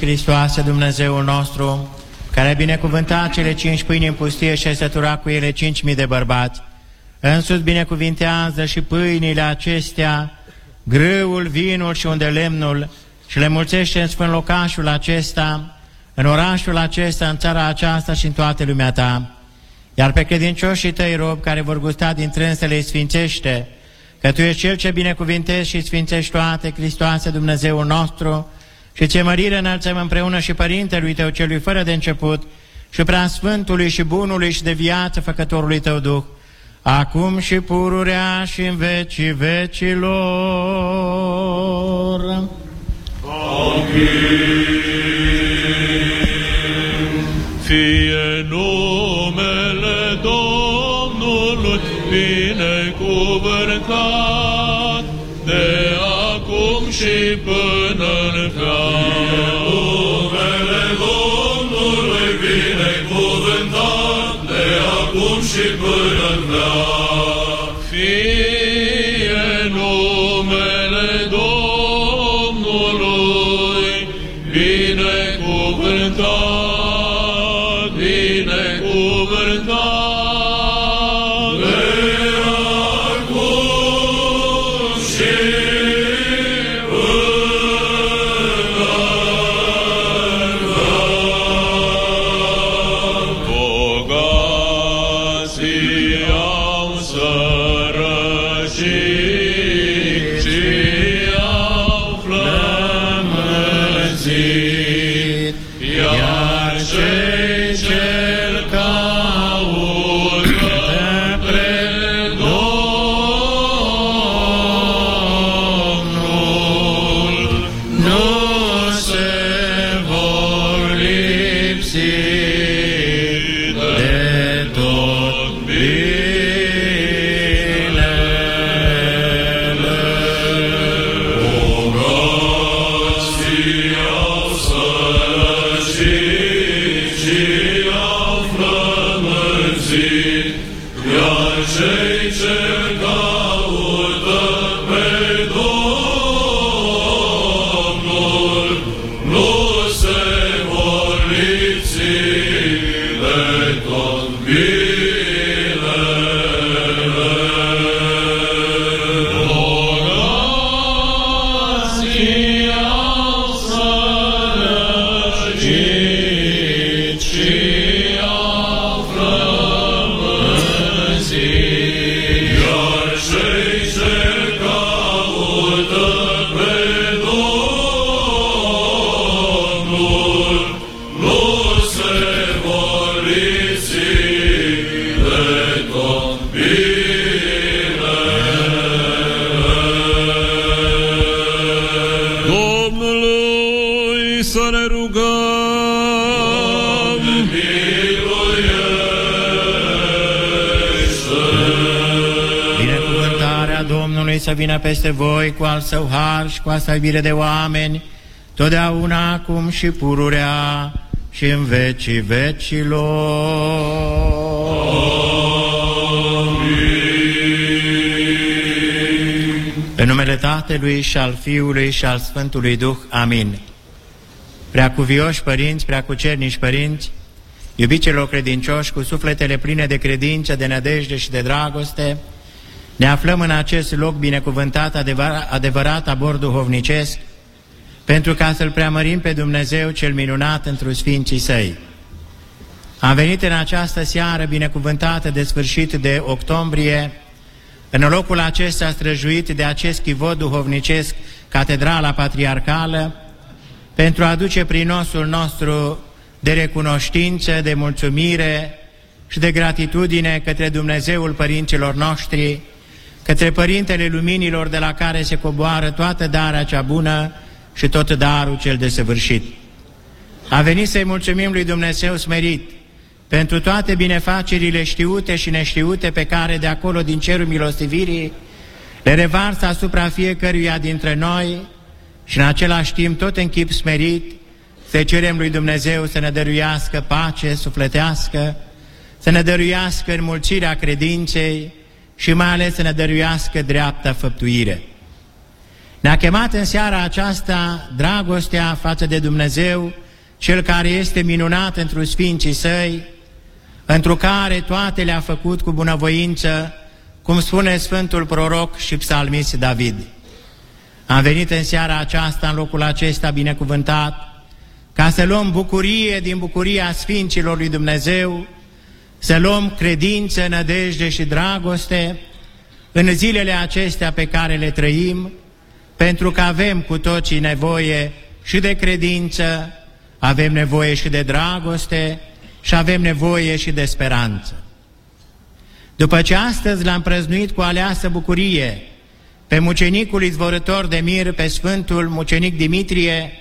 Hristoase, Dumnezeul nostru, care a binecuvântat cele cinci pâini în pustie și a săturat cu ele cinci mii de bărbați, însuți binecuvintează și pâinile acestea, grâul, vinul și unde lemnul, și le mulțește în sfânt locașul acesta, în orașul acesta, în țara aceasta și în toată lumea ta. Iar pe credincioșii tăi rob care vor gusta din trânsele îi sfințește, că Tu ești Cel ce binecuvintezi și sfințești toate, Hristoase Dumnezeul nostru, și ce mărire înălțăm împreună și Părintelui Tău celui fără de început, și prea Sfântului și Bunului și de viață Făcătorului Tău Duh, acum și pururea și în vecii vecilor. Fie până în veac. Să vină peste voi cu al său har și cu asta iubire de oameni, totdeauna acum și pururea și în vecii vecilor. În numele Tatălui și al Fiului și al Sfântului Duh. Amin. Preacuvioși părinți, preacucernici părinți, iubiților credincioși cu sufletele pline de credință, de nădejde și de dragoste, ne aflăm în acest loc binecuvântat, adevărat, adevărat abor duhovnicesc, pentru ca să-L preamărim pe Dumnezeu cel minunat într Sfinții Săi. Am venit în această seară binecuvântată de sfârșit de octombrie, în locul acesta străjuit de acest chivot duhovnicesc, Catedrala Patriarcală, pentru a aduce prinosul nostru de recunoștință, de mulțumire și de gratitudine către Dumnezeul părinților noștri, către Părintele Luminilor de la care se coboară toată darea cea bună și tot darul cel desăvârșit. A venit să-i mulțumim lui Dumnezeu smerit pentru toate binefacerile știute și neștiute pe care de acolo din cerul milostivirii le revarsă asupra fiecăruia dintre noi și în același timp tot în chip smerit să cerem lui Dumnezeu să ne dăruiască pace sufletească, să ne dăruiască înmulțirea credinței și mai ales să ne dăruiască dreapta făptuire. Ne-a chemat în seara aceasta dragostea față de Dumnezeu, Cel care este minunat într Sfinții Săi, întru care toate le-a făcut cu bunăvoință, cum spune Sfântul Proroc și Psalmist David. Am venit în seara aceasta, în locul acesta binecuvântat, ca să luăm bucurie din bucuria Sfinților lui Dumnezeu, să luăm credință, nădejde și dragoste în zilele acestea pe care le trăim, pentru că avem cu toții nevoie și de credință, avem nevoie și de dragoste și avem nevoie și de speranță. După ce astăzi l-am prăznuit cu aleasă bucurie pe mucenicul izvorător de mir, pe Sfântul Mucenic Dimitrie,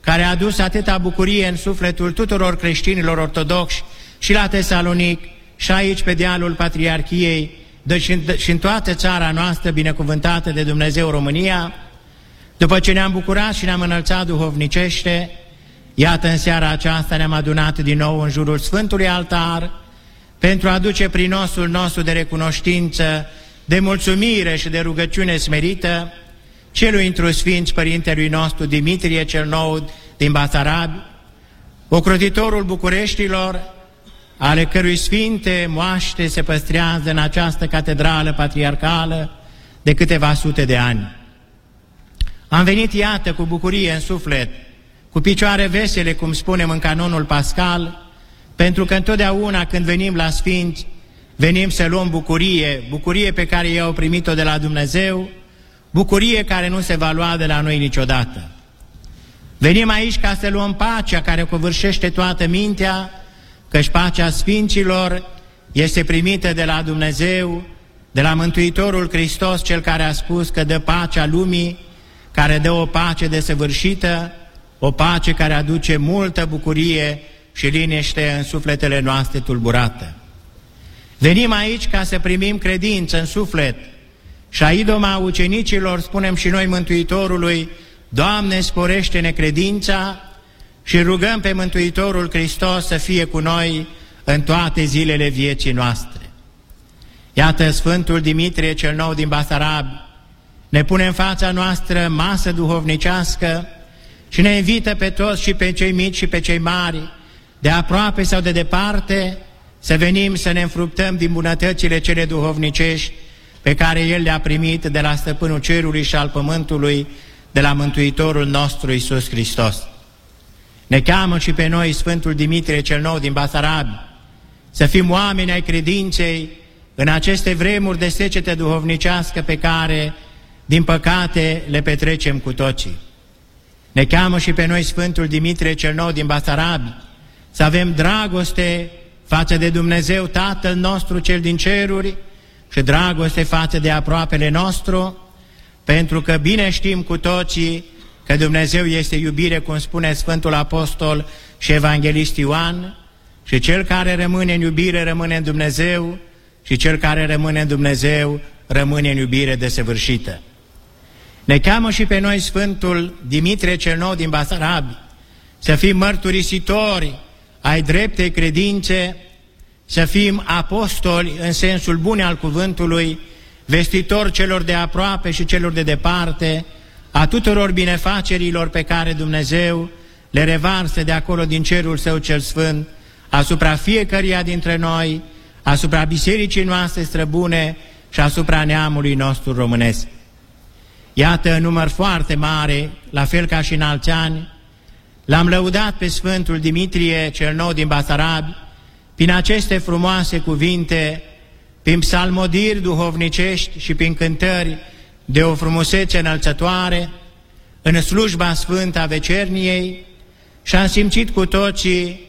care a adus atâta bucurie în sufletul tuturor creștinilor ortodoxi și la Tesalonic și aici pe dealul Patriarhiei, deci și în toată țara noastră binecuvântată de Dumnezeu România, după ce ne-am bucurat și ne-am înălțat duhovnicește, iată în seara aceasta ne-am adunat din nou în jurul Sfântului Altar pentru a aduce prin osul nostru de recunoștință, de mulțumire și de rugăciune smerită celui într Sfinț Părintelui nostru Dimitrie cel Nou din Basarabi, ocrotitorul Bucureștilor, ale cărui sfinte moaște se păstrează în această catedrală patriarcală de câteva sute de ani. Am venit, iată, cu bucurie în suflet, cu picioare vesele, cum spunem în canonul pascal, pentru că întotdeauna când venim la Sfinți, venim să luăm bucurie, bucurie pe care i-au primit-o de la Dumnezeu, bucurie care nu se va lua de la noi niciodată. Venim aici ca să luăm pacea care covârșește toată mintea, căci pacea Sfinților este primită de la Dumnezeu, de la Mântuitorul Hristos, Cel care a spus că dă pacea lumii, care dă o pace desăvârșită, o pace care aduce multă bucurie și liniște în sufletele noastre tulburate. Venim aici ca să primim credință în suflet și a idoma ucenicilor spunem și noi Mântuitorului, Doamne, sporește-ne credința și rugăm pe Mântuitorul Hristos să fie cu noi în toate zilele vieții noastre. Iată Sfântul Dimitrie cel Nou din Basarab ne pune în fața noastră masă duhovnicească și ne invită pe toți și pe cei mici și pe cei mari, de aproape sau de departe, să venim să ne înfruptăm din bunătățile cele duhovnicești pe care El le-a primit de la Stăpânul Cerului și al Pământului, de la Mântuitorul nostru Isus Hristos. Ne cheamă și pe noi Sfântul Dimitrie cel Nou din Basarabi să fim oameni ai credinței în aceste vremuri de secete duhovnicească pe care, din păcate, le petrecem cu toții. Ne cheamă și pe noi Sfântul Dimitrie cel Nou din Basarabi să avem dragoste față de Dumnezeu Tatăl nostru cel din ceruri și dragoste față de aproapele nostru, pentru că bine știm cu toții că Dumnezeu este iubire, cum spune Sfântul Apostol și Evanghelist Ioan, și cel care rămâne în iubire rămâne în Dumnezeu și cel care rămâne în Dumnezeu rămâne în iubire desăvârșită. Ne cheamă și pe noi Sfântul Dimitrie cel Nou din Basarabi să fim mărturisitori ai dreptei credințe, să fim apostoli în sensul bun al cuvântului, vestitori celor de aproape și celor de departe, a tuturor binefacerilor pe care Dumnezeu le revarsă de acolo din cerul Său cel Sfânt, asupra fiecăruia dintre noi, asupra bisericii noastre străbune și asupra neamului nostru românesc. Iată număr foarte mare, la fel ca și în alți ani, l-am lăudat pe Sfântul Dimitrie cel Nou din Basarabi, prin aceste frumoase cuvinte, prin psalmodiri duhovnicești și prin cântări de o frumusețe înălțătoare, în slujba sfântă a vecerniei și am simțit cu toții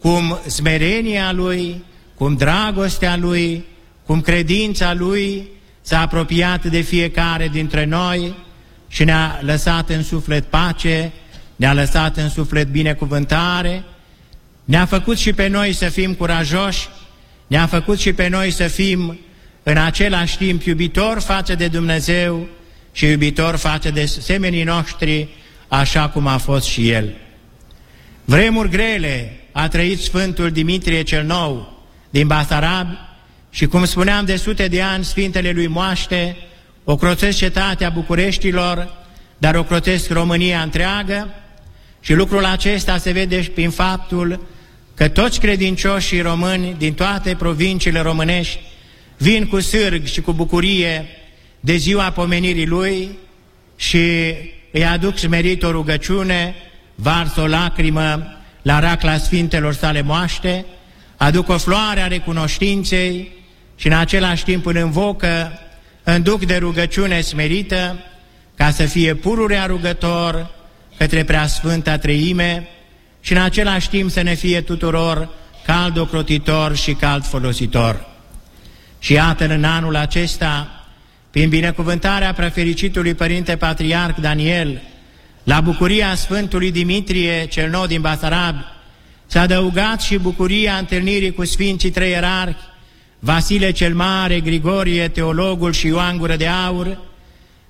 cum smerenia Lui, cum dragostea Lui, cum credința Lui s-a apropiat de fiecare dintre noi și ne-a lăsat în suflet pace, ne-a lăsat în suflet binecuvântare, ne-a făcut și pe noi să fim curajoși, ne-a făcut și pe noi să fim în același timp iubitor față de Dumnezeu și iubitor față de semenii noștri, așa cum a fost și El. Vremuri grele a trăit Sfântul Dimitrie cel Nou, din Basarab și, cum spuneam, de sute de ani, Sfintele lui Moaște ocrotesc cetatea Bucureștilor, dar ocrotesc România întreagă și lucrul acesta se vede și prin faptul că toți credincioșii români din toate provinciile românești vin cu sârg și cu bucurie de ziua pomenirii lui și îi aduc smerit o rugăciune, vars o lacrimă la racla Sfintelor sale moaște, aduc o floare a recunoștinței și în același timp îl învocă în duc de rugăciune smerită ca să fie pururea rugător către Preasfânta Treime și în același timp să ne fie tuturor cald ocrotitor și cald folositor. Și iată în anul acesta, prin binecuvântarea prefericitului Părinte Patriarh Daniel, la bucuria Sfântului Dimitrie cel nou din Basarab, s-a adăugat și bucuria întâlnirii cu Sfinții Trei Erarhi, Vasile cel Mare, Grigorie, Teologul și Ioan Gură de Aur,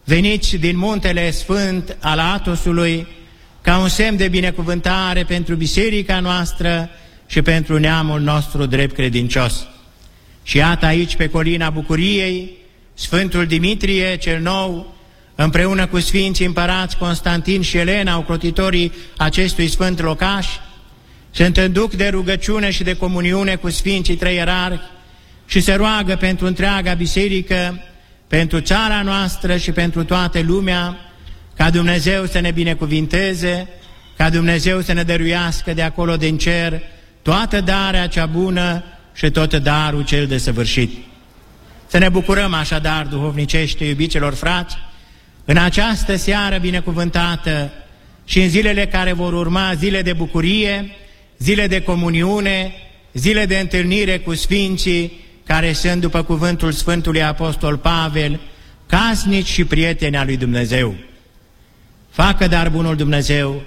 veniți din muntele sfânt al Atosului, ca un semn de binecuvântare pentru biserica noastră și pentru neamul nostru drept credincios. Și iată aici pe colina Bucuriei, Sfântul Dimitrie cel Nou, împreună cu Sfinții Împărați Constantin și Elena, ocrotitorii acestui sfânt locaș, se întânduc de rugăciune și de comuniune cu Sfinții Trei Ierarhi și se roagă pentru întreaga biserică, pentru țara noastră și pentru toată lumea, ca Dumnezeu să ne binecuvinteze, ca Dumnezeu să ne dăruiască de acolo din cer toată darea cea bună și tot darul cel de săvârșit. Să ne bucurăm așadar, duhovnicește, iubiților frați, în această seară binecuvântată și în zilele care vor urma, zile de bucurie, zile de comuniune, zile de întâlnire cu Sfinții, care sunt, după cuvântul Sfântului Apostol Pavel, casnici și prieteni al lui Dumnezeu. Facă dar bunul Dumnezeu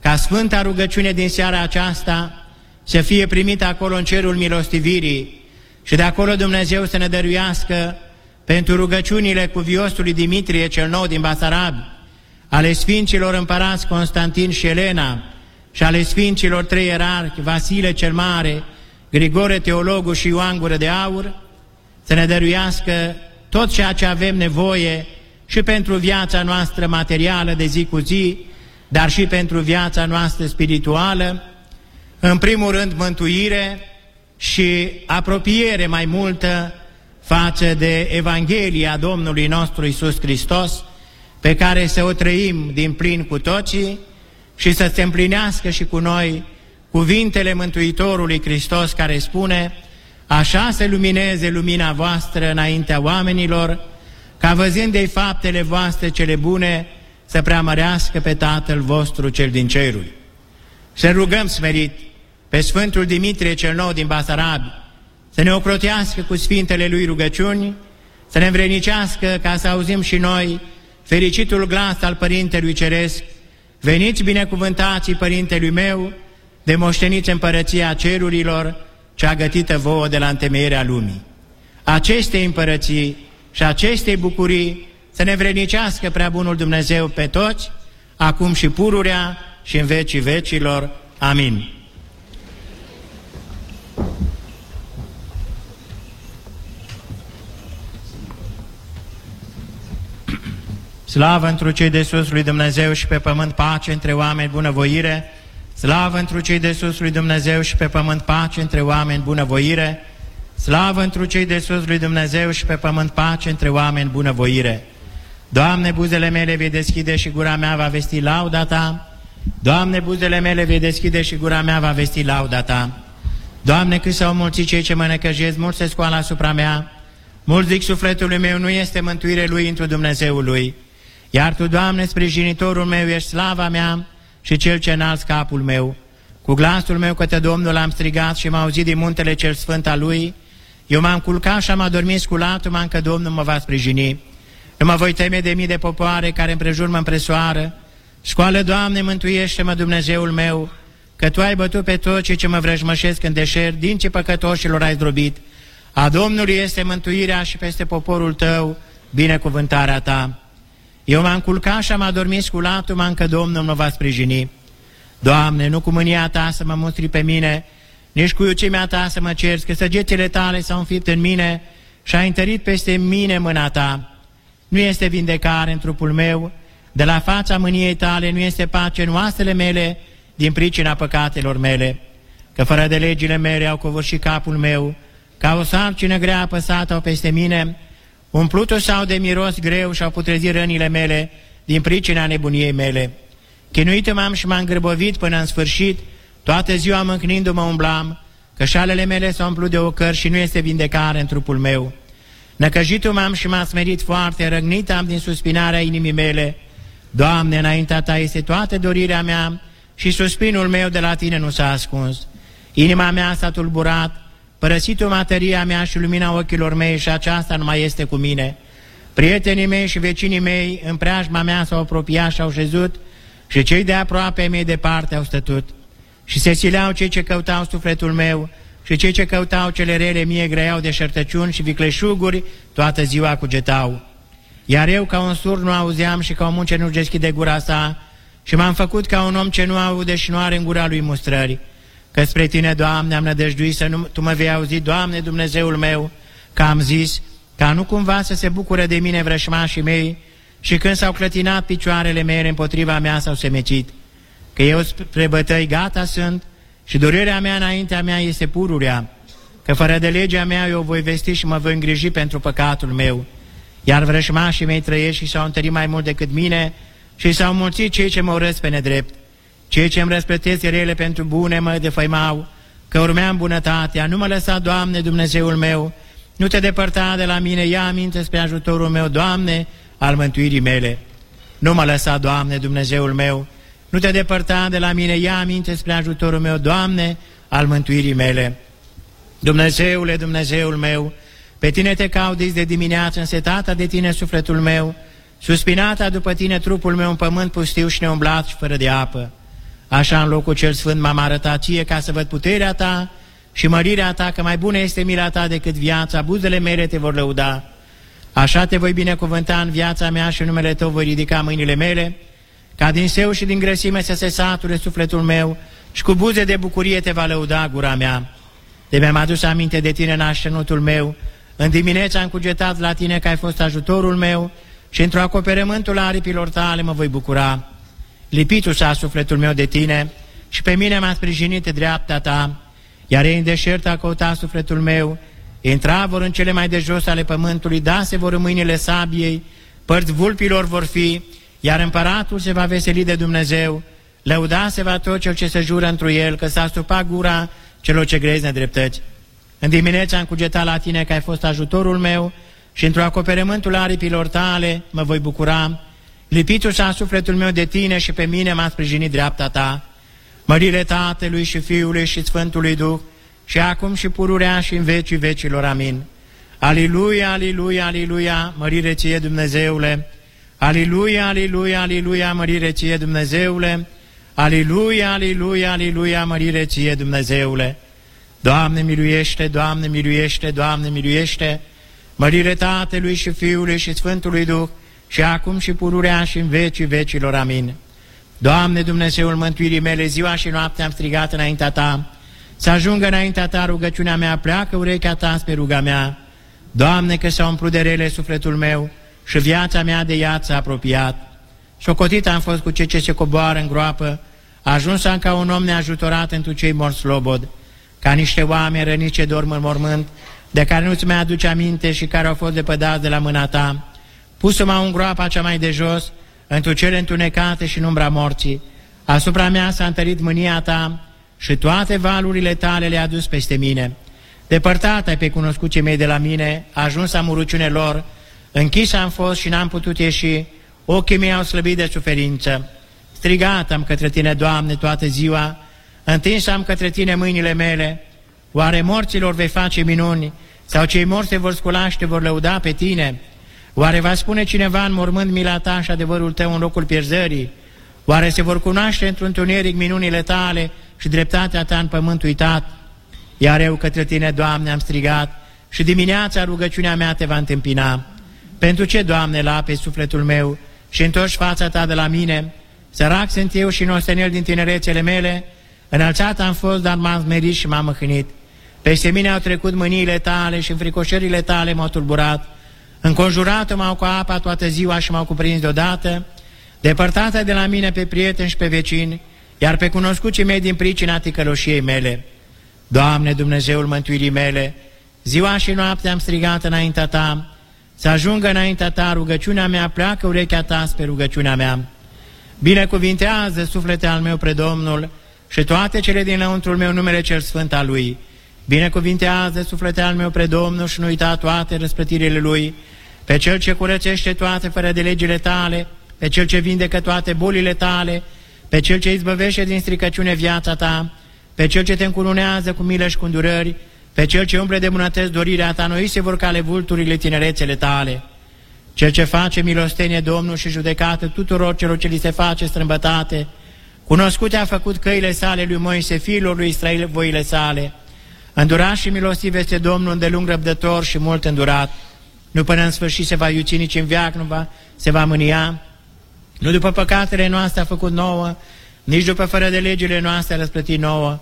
ca Sfânta rugăciune din seara aceasta să fie primită acolo în cerul milostivirii și de acolo Dumnezeu să ne dăruiască pentru rugăciunile cuviosului Dimitrie cel nou din Basarab, ale Sfinților împărați Constantin și Elena și ale Sfinților trei erarhi, Vasile cel Mare, Grigore Teologul și Ioan Gură de Aur, să ne dăruiască tot ceea ce avem nevoie și pentru viața noastră materială de zi cu zi, dar și pentru viața noastră spirituală, în primul rând mântuire și apropiere mai multă față de Evanghelia Domnului nostru Isus Hristos, pe care să o trăim din plin cu toții și să se împlinească și cu noi cuvintele Mântuitorului Hristos care spune Așa să lumineze lumina voastră înaintea oamenilor, ca văzând de faptele voastre cele bune, să preamărească pe Tatăl vostru cel din ceruri. Să rugăm smerit pe Sfântul Dimitrie cel nou din Basarab, să ne ocrotească cu Sfintele Lui rugăciuni, să ne învrenicească ca să auzim și noi fericitul glas al Părintelui Ceresc, veniți binecuvântații Părintelui meu, de moșteniți împărăția cerurilor, cea gătită vouă de la întemeierea lumii. Aceste împărății și aceste bucurii să ne vrenicească prea bunul Dumnezeu pe toți, acum și pururea și în vecii vecilor. Amin. Slavă întru cei de sus lui Dumnezeu și pe pământ pace între oameni bunăvoire, Slavă întru cei de sus lui Dumnezeu și pe pământ pace între oameni bunăvoire, Slavă întru cei de sus lui Dumnezeu și pe pământ pace între oameni bunăvoire. Doamne, buzele mele vei deschide și gura mea va vesti lauda Ta. Doamne, buzele mele vei deschide și gura mea va vesti lauda Ta. Doamne, cât s-au mulțit cei ce mă necăjesc, mult se scoală asupra mea. Mult zic sufletului meu, nu este mântuire lui într Dumnezeul lui. Iar Tu, Doamne, sprijinitorul meu, ești slava mea și cel ce înalți capul meu. Cu glasul meu către Domnul am strigat și m-a auzit din muntele cel sfânt al Lui. Eu m-am culcat și am adormit sculatul m că Domnul mă va sprijini. Nu mă voi teme de mii de popoare care împrejur mă împresoară. Școală, Doamne, mântuiește-mă Dumnezeul meu, că Tu ai bătut pe toți cei ce mă vrăjmășesc în deșert, din ce păcătoșilor ai zdrobit. A Domnului este mântuirea și peste poporul Tău binecuvântarea Ta. Eu m-am culcat și am adormit sculatul m că Domnul mă va sprijini. Doamne, nu cu mânia Ta să mă mustri pe mine, nici cu iucimea ta să mă cerți, că săgețile tale s-au înfipt în mine și a întărit peste mine mâna ta. Nu este vindecare în trupul meu, de la fața mâniei tale nu este pace în oasele mele din pricina păcatelor mele, că fără de legile mele au covârșit capul meu, ca o sarcină grea apăsată au peste mine, umplutul sau de miros greu și-au putrezit rănile mele din pricina nebuniei mele. Chinuit m-am și m-am grăbovit până în sfârșit, toată ziua mâncnindu-mă umblam, că șalele mele s-au umplut de ocări și nu este vindecare în trupul meu. Năcăjitul m-am și m-a smerit foarte, răgnit am din suspinarea inimii mele. Doamne, înaintea Ta este toată dorirea mea și suspinul meu de la Tine nu s-a ascuns. Inima mea s-a tulburat, părăsit-o materia mea și lumina ochilor mei și aceasta nu mai este cu mine. Prietenii mei și vecinii mei în preajma mea s-au apropiat și au șezut și cei de aproape mei departe au stătut. Și se sileau cei ce căutau sufletul meu și cei ce căutau cele rele mie greiau de șertăciuni și vicleșuguri toată ziua cugetau. Iar eu ca un sur nu auzeam și ca un munce nu deschide gura sa și m-am făcut ca un om ce nu aude și nu are în gura lui mustrări. Că spre tine, Doamne, am nădăjduit să nu, Tu mă vei auzi, Doamne, Dumnezeul meu, că am zis, ca nu cumva să se bucure de mine vrășmașii mei și când s-au clătinat picioarele mele împotriva mea s-au semecit. Că eu spre bătăi gata sunt și durerea mea înaintea mea este pururea, că fără de legea mea eu voi vesti și mă voi îngriji pentru păcatul meu. Iar vrășmașii mei trăiesc și s-au întărit mai mult decât mine și s-au mulțit cei ce mă urăsc pe nedrept. Cei ce îmi răsplătesc rele pentru bune mă defăimau, că urmeam bunătatea. Nu mă lăsa, Doamne, Dumnezeul meu, nu te depărta de la mine, ia aminte spre ajutorul meu, Doamne, al mântuirii mele. Nu mă lăsa, Doamne, Dumnezeul meu, nu te depărta de la mine, ia aminte spre ajutorul meu, Doamne, al mântuirii mele. Dumnezeule, Dumnezeul meu, pe tine te caut de dimineață, însetata de tine sufletul meu, suspinata după tine trupul meu în pământ pustiu și neumblat și fără de apă. Așa în locul cel sfânt m-am arătat ție ca să văd puterea ta și mărirea ta, că mai bună este mila ta decât viața, buzele mele te vor lăuda. Așa te voi binecuvânta în viața mea și în numele tău voi ridica mâinile mele, ca din seu și din grăsime să se sature sufletul meu și cu buze de bucurie te va lăuda gura mea. De mi-am adus aminte de tine în aștenutul meu, în dimineața am cugetat la tine că ai fost ajutorul meu și într-o acoperământul aripilor tale mă voi bucura. Lipitul s-a sufletul meu de tine și pe mine m-a sprijinit dreapta ta, iar ei în deșert a căutat sufletul meu, intra vor în cele mai de jos ale pământului, da se vor în mâinile sabiei, părți vulpilor vor fi, iar împăratul se va veseli de Dumnezeu, lăuda se va tot cel ce se jură întru el, că s-a stupat gura celor ce grezi nedreptăți. În dimineața am cugetat la tine că ai fost ajutorul meu și într-o acoperământul aripilor tale mă voi bucura. Lipitul s-a sufletul meu de tine și pe mine m-a sprijinit dreapta ta. Mărire Tatălui și Fiului și Sfântului Duh și acum și pururea și în vecii vecilor. Amin. Aliluia, aliluia, aliluia, mărire ție Dumnezeule. Aliluia, aliluia, aliluia, mărire ție Dumnezeule. Aliluia, aliluia, aliluia, mărire ție Dumnezeule. Doamne miluiește, Doamne miluiește, Doamne miluiește, mărire Tatălui și Fiului și Sfântului Duh, și acum și pururea și în vecii vecilor. Amin. Doamne Dumnezeul mântuirii mele, ziua și noaptea am strigat înaintea Ta, să ajungă înaintea Ta rugăciunea mea, pleacă urechea Ta spre ruga mea. Doamne, că s-a umplut de rele sufletul meu și viața mea de ea s-a apropiat. Socotit am fost cu cei ce se coboară în groapă, ajuns am ca un om neajutorat întru cei morți slobod ca niște oameni răniți ce dorm în mormânt, de care nu-ți mai aduce aminte și care au fost depădați de la mâna ta. Pusă-mă în groapa cea mai de jos, într cele întunecate și în umbra morții. Asupra mea s-a întărit mânia ta și toate valurile tale le-a dus peste mine. Depărtat ai pe cunoscuții mei de la mine, ajuns am urăciune lor, închis am fost și n-am putut ieși, ochii mei au slăbit de suferință. Strigat am către tine, Doamne, toată ziua, Întins am către tine mâinile mele, oare morților vei face minuni, sau cei morți se vor scula și te vor lăuda pe tine? Oare va spune cineva în mormânt mila ta și adevărul tău în locul pierzării? Oare se vor cunoaște într-un tuneric minunile tale și dreptatea ta în pământ uitat? Iar eu către tine, Doamne, am strigat și dimineața rugăciunea mea te va întâmpina. Pentru ce, Doamne, la pe sufletul meu și întorci fața ta de la mine? Sărac sunt eu și nostenel din tinerețele mele, Înălțat am fost, dar m-am smerit și m-am măhânit. Peste mine au trecut mâniile tale și înfricoșările tale m-au tulburat. Înconjurat m-au cu apa toată ziua și m-au cuprins deodată. Depărtată de la mine pe prieteni și pe vecini, iar pe cunoscuții mei din pricina ticăloșiei mele. Doamne, Dumnezeul mântuirii mele, ziua și noaptea am strigat înaintea Ta, să ajungă înaintea Ta rugăciunea mea, pleacă urechea Ta spre rugăciunea mea. Binecuvintează suflete al meu pre Domnul și toate cele din lăuntrul meu numele cel sfânt al Lui. Binecuvintează suflete al meu pre Domnul și nu uita toate răsplătirile Lui, pe Cel ce curățește toate fără de legile Tale, pe Cel ce vindecă toate bolile Tale, pe Cel ce izbăvește din stricăciune viața Ta, pe Cel ce te încununează cu milă și cu îndurări, pe Cel ce umple de bunătăți dorirea Ta, noi se vor cale vulturile tinerețele Tale. Cel ce face milostenie Domnul și judecată tuturor celor ce li se face strâmbătate, cunoscute a făcut căile sale lui Moise, fiilor lui Israel, voile sale. Îndurat și milostiv este Domnul, îndelung răbdător și mult îndurat. Nu până în sfârșit se va iuți nici în viac, nu va, se va mânia. Nu după păcatele noastre a făcut nouă, nici după fără de legile noastre a răsplătit nouă,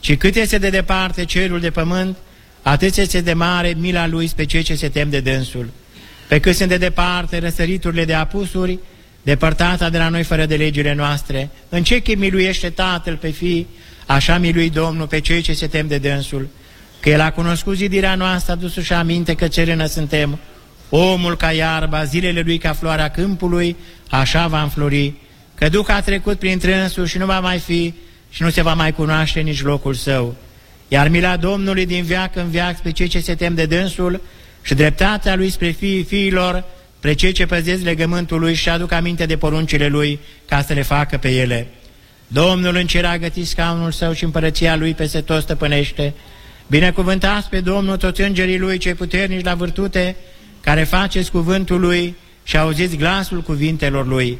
ci cât este de departe cerul de pământ, atât este de mare mila lui spre cei ce se tem de dânsul. Pe cât sunt de departe răsăriturile de apusuri, depărtata de la noi fără de legile noastre, în ce chip miluiește Tatăl pe fii, așa milui Domnul pe cei ce se tem de dânsul, că El a cunoscut zidirea noastră, adus-și aminte că cerână suntem, omul ca iarba, zilele lui ca floarea câmpului, așa va înflori, că Duh a trecut prin trânsul și nu va mai fi și nu se va mai cunoaște nici locul său. Iar mila Domnului din veac în veac spre cei ce se tem de dânsul și dreptatea lui spre fiii fiilor, spre cei ce păzesc legământul lui și aduc aminte de poruncile lui ca să le facă pe ele. Domnul în cer a gătit scaunul său și împărăția lui peste tot stăpânește. Binecuvântați pe Domnul toți îngerii lui cei puternici la vârtute, care faceți cuvântul lui și auziți glasul cuvintelor lui.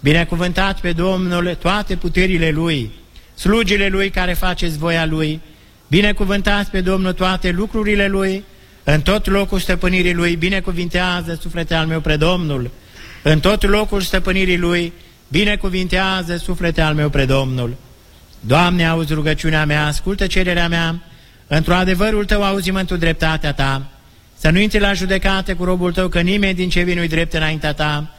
Binecuvântați pe Domnul toate puterile lui, slugile lui care faceți voia lui. Binecuvântați pe Domnul toate lucrurile lui, în tot locul stăpânirii lui, binecuvintează suflete al meu pre Domnul. În tot locul stăpânirii lui, binecuvintează suflete al meu pre Domnul. Doamne, auzi rugăciunea mea, ascultă cererea mea, într-o adevărul tău auzi mă dreptatea ta. Să nu intri la judecată cu robul tău, că nimeni din ce vin nu drept înaintea ta.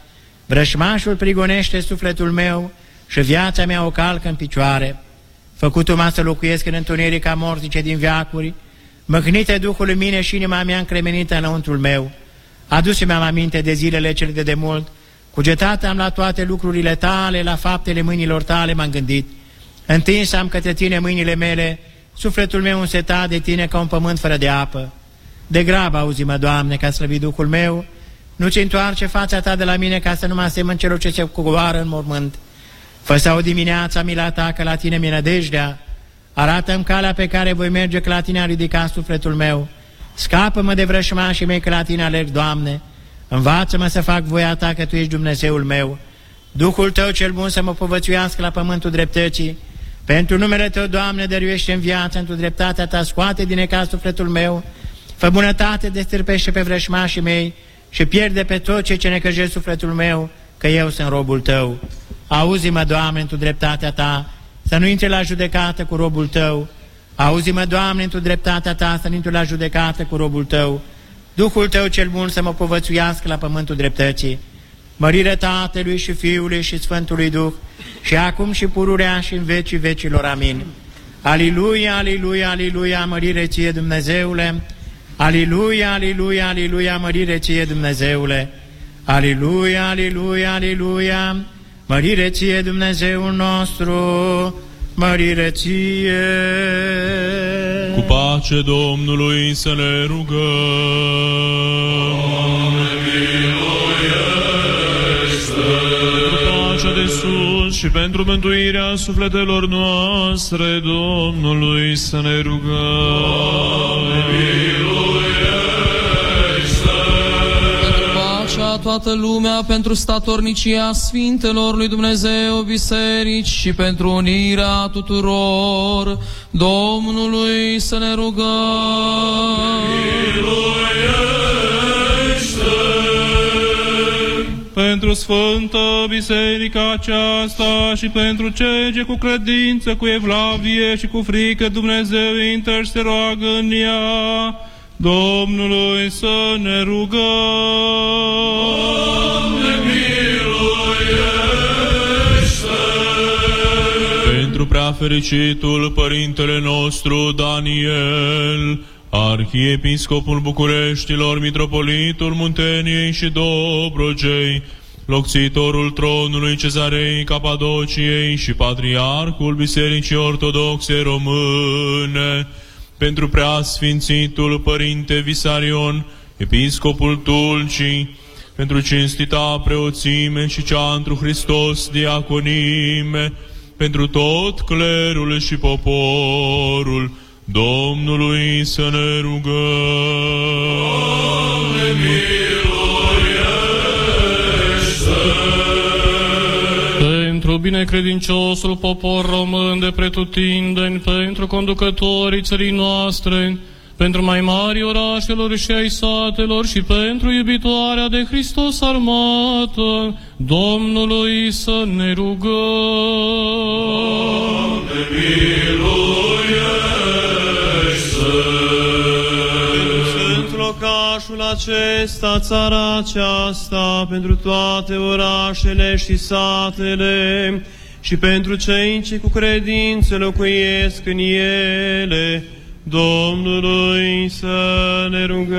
Vrășmașul prigonește sufletul meu și viața mea o calcă în picioare. Făcut-o să locuiesc în întunerica mortice din veacuri, Măhnite Duhul mine și inima mea încremenită înăuntrul meu. Aduse-mi aminte de zilele cele de demult, cugetat am la toate lucrurile tale, la faptele mâinilor tale m-am gândit. Întins am către tine mâinile mele, sufletul meu însetat de tine ca un pământ fără de apă. De grab auzi-mă, Doamne, ca slăvi Duhul meu, nu-ți întoarce fața ta de la mine ca să nu mă asemăn celor ce se coboară în mormânt. Fă sau dimineața mila ta, că la tine mi nădejdea, Arată-mi calea pe care voi merge, că la tine a ridicat sufletul meu. Scapă-mă de vrășmașii mei, că la tine alerg, Doamne. Învață-mă să fac voia ta, că Tu ești Dumnezeul meu. Duhul Tău cel bun să mă povățuiască la pământul dreptății. Pentru numele Tău, Doamne, dăruiește în viață, într dreptatea Ta, scoate din ecaz sufletul meu. Fă bunătate, destârpește pe vrășmașii mei și pierde pe tot ce ce necăjește sufletul meu, că eu sunt robul Tău. Auzi-mă, Doamne, într dreptatea Ta, să nu intri la judecată cu robul tău. Auzi-mă, Doamne, într dreptatea ta să nu intri la judecată cu robul tău. Duhul tău cel bun să mă povățuiască la pământul dreptății. Mărire Tatălui și Fiului și Sfântului Duh, și acum și pururea și în vecii vecilor. Amin. Aliluia, aliluia, aliluia, mărire ție Dumnezeule. Aliluia, aliluia, aliluia, mărire ție Dumnezeule. Aliluia, aliluia, aliluia, Mărire ție, Dumnezeul nostru, mărire ție. Cu pace Domnului să ne rugăm. Cu pace de sus și pentru mântuirea sufletelor noastre, Domnului să ne rugăm. Toată lumea pentru statornicia Sfintelor lui Dumnezeu biserici și pentru unirea tuturor Domnului să ne rugăm. Pe pentru Sfântă Biserica aceasta și pentru cei ce cu credință, cu evlavie și cu frică Dumnezeu intră și se roagă în ea, Domnului să ne rugăm. Pentru prea fericitul Părintele nostru Daniel, Arhiepiscopul Bucureștilor, Mitropolitul Munteniei și Dobrogei, locțitorul tronului Cezarei Capadociei și Patriarhul Bisericii Ortodoxe Române, pentru preasfințitul Părinte Visarion, Episcopul Tulcii, pentru cinstita preoțime și cea întru Hristos diaconime, pentru tot clerul și poporul, Domnului să ne rugăm. Pentru binecredinciosul popor român de pretutindeni, pentru conducătorii țării noastre, pentru mai mari orașelor și ai satelor și pentru iubitoarea de Hristos armată, Domnului să ne rugăm. Pentru acesta, țara aceasta, pentru toate orașele și satele, și pentru cei ce cu credință locuiesc în ele, Domnului să ne rugăm.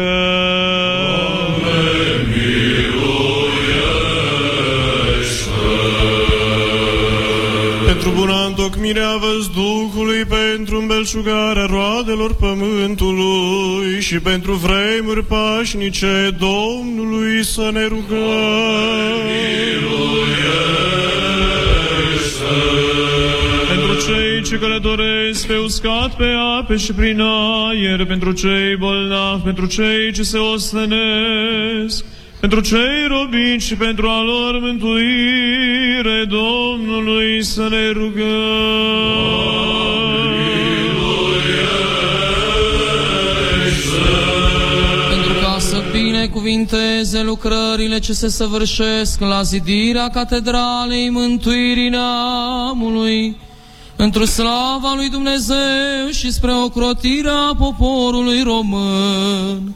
Pentru întocmirea văzduhului, pentru îmbelșugarea roadelor pământului și pentru vremuri pașnice Domnului să ne rugăm. Pentru cei ce călătoresc pe uscat, pe ape și prin aer, pentru cei bolnavi, pentru cei ce se ostenesc, pentru cei robiți și pentru a lor mântuire, Domnului să ne rugăm. pentru ca să binecuvinteze lucrările ce se săvârșesc la zidirea Catedralei Mântuirii Neamului, într-o slava lui Dumnezeu și spre ocrotirea poporului român,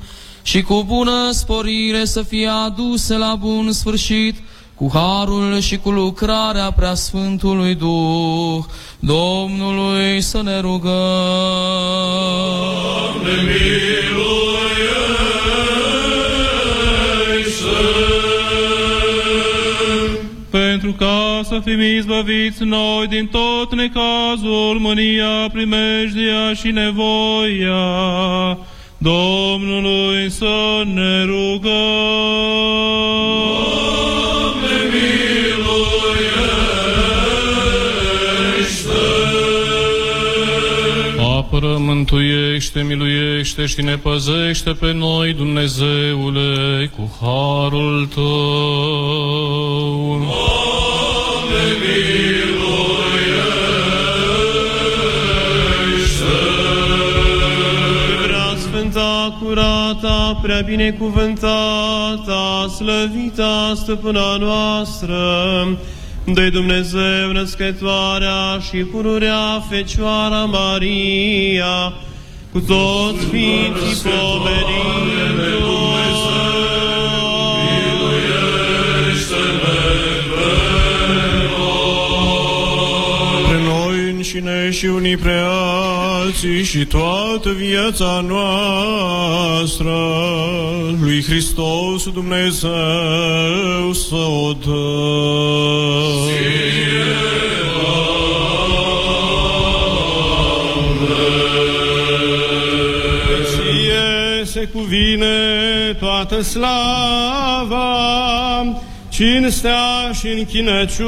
și cu bună sporire să fie aduse la bun sfârșit, cu harul și cu lucrarea preasfântului Duh, Domnului să ne rugăm. pentru ca să fim izbăviți noi din tot necazul, mânia, primejdia și nevoia, Domnului să ne rugăm. Apără, mântuiește, miluiește și ne păzește pe noi, Dumnezeule, cu harul Tău. Prea prea binecuvântata, slăvita stăpâna noastră, de Dumnezeu născătoarea și pururea Fecioara Maria, cu toți Sfinții pomenit înșine și unii pre alții și toată viața noastră. Lui Hristos Dumnezeu să o Ție se cuvine toată slava, cinstea și închinăciunea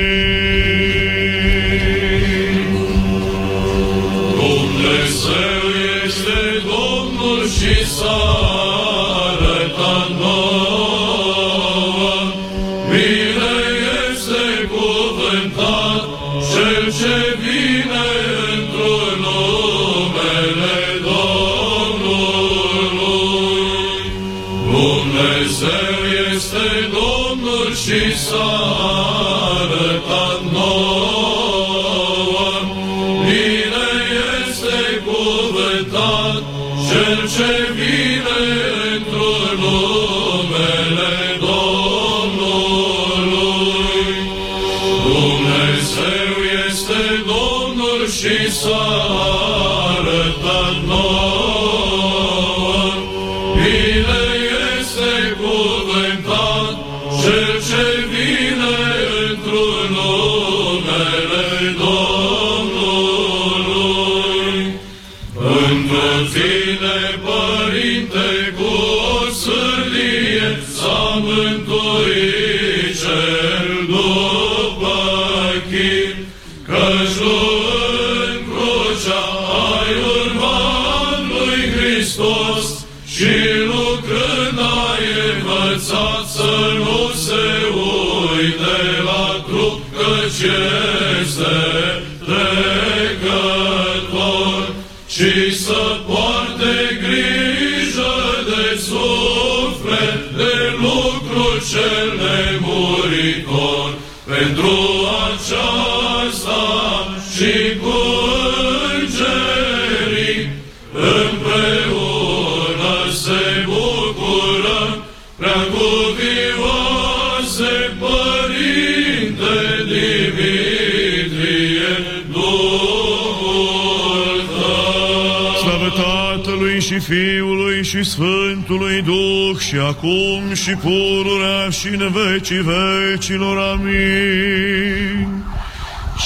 Și Sfântului Duh și acum și pururea și în vecii vecilor. Amin.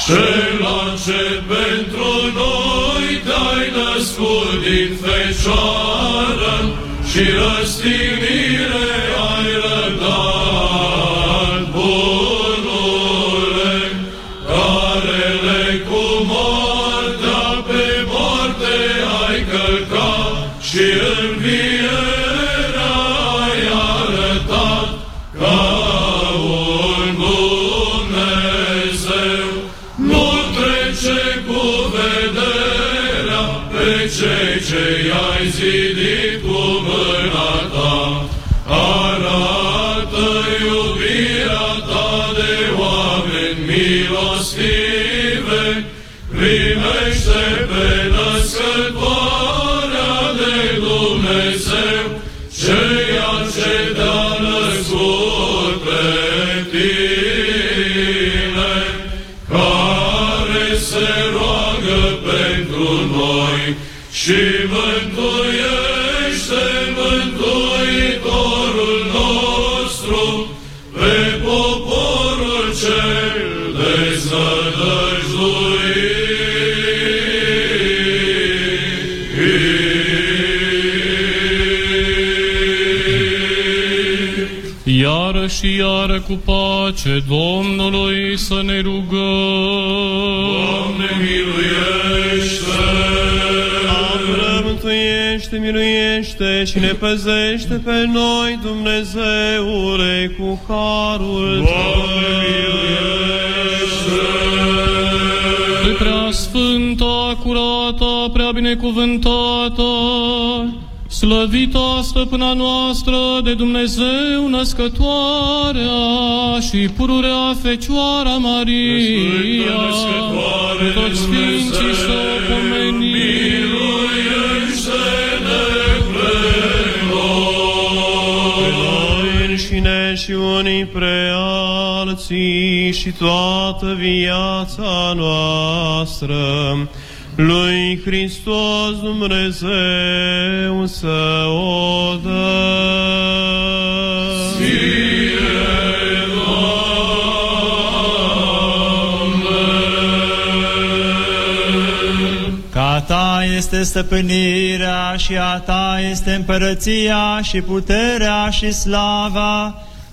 Cela ce pentru noi te-ai născut din Fecioară și răstignire și iară cu pace Domnului să ne rugăm. Doamne, miluiește! Doamne, mântuiește, miluiește și ne păzește pe noi, Dumnezeule, cu harul Doamne, Pe prea sfânta, curată, prea binecuvântată, slăvita stăpâna noastră de Dumnezeu născătoarea și pururea Fecioara Maria, născătoare de toți sfinții să o pomenim. Miluiește-ne pre noi! înșine și unii pre alții și toată viața noastră lui Hristos Dumnezeu să o dă. Ca a ta este stăpânirea și a ta este împărăția și puterea și slava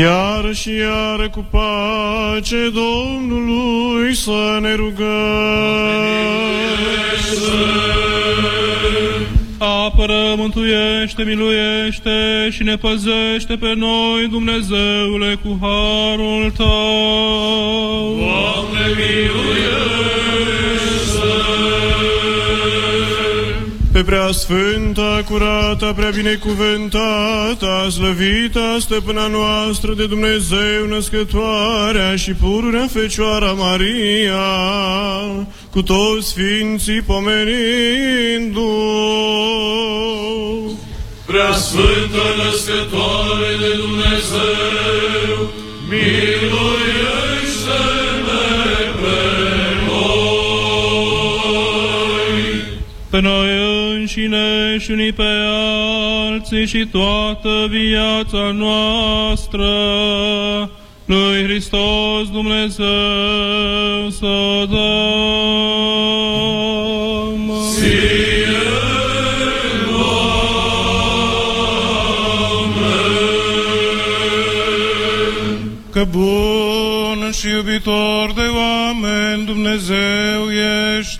Iar și iar cu pace Domnului să ne rugăm. Apără, mântuiește, miluiește și ne păzește pe noi, Dumnezeule, cu harul Tău. Doamne, Pe prea sfânta, curată, prea binecuvântată, slăvită, stăpâna noastră de Dumnezeu, născătoarea și pururea Fecioara Maria, cu toți sfinții pomenindu Prea Sfântă Născătoare de Dumnezeu, miluiește-ne pe noi. Pe noi înșine și unii pe alții și toată viața noastră, lui Hristos Dumnezeu să dăm. Că bun și iubitor de oameni Dumnezeu ești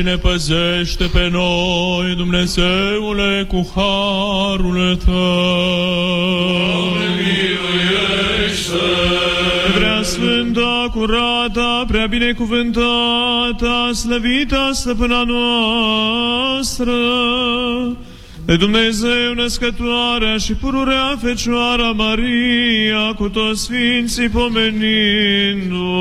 și ne păzește pe noi, Dumnezeule, cu harul Tău. Miluiește! Prea sfânta, curata, prea binecuvântată, slăvita stăpâna noastră, de Dumnezeu născătoarea și pururea Fecioara Maria, cu toți Sfinții pomenindu-o.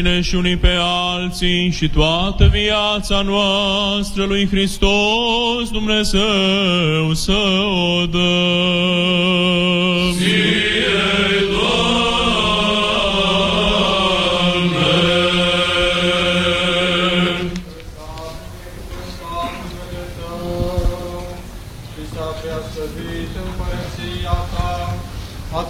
Noi înșine și unii pe alții și toată viața noastră lui Hristos Dumnezeu să o dăm.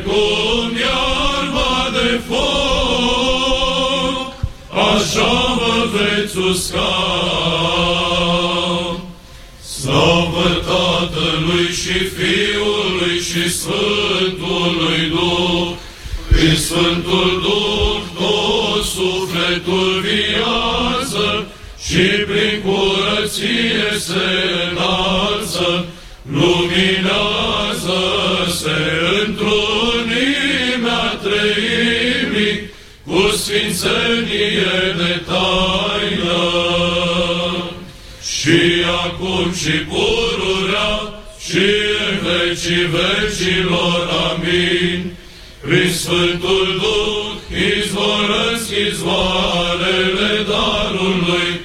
Precum iarba de foc, așa vă veți usca. Slavă Tatălui și Fiului și Sfântului Duh, prin Sfântul Duh tot sufletul viață și prin curăție se înalță, luminează-se întrunimea sfințenie de taină. Și acum și pururea și în vecii vecilor. Amin. Prin Sfântul Duh izvorăsc izvoarele darului,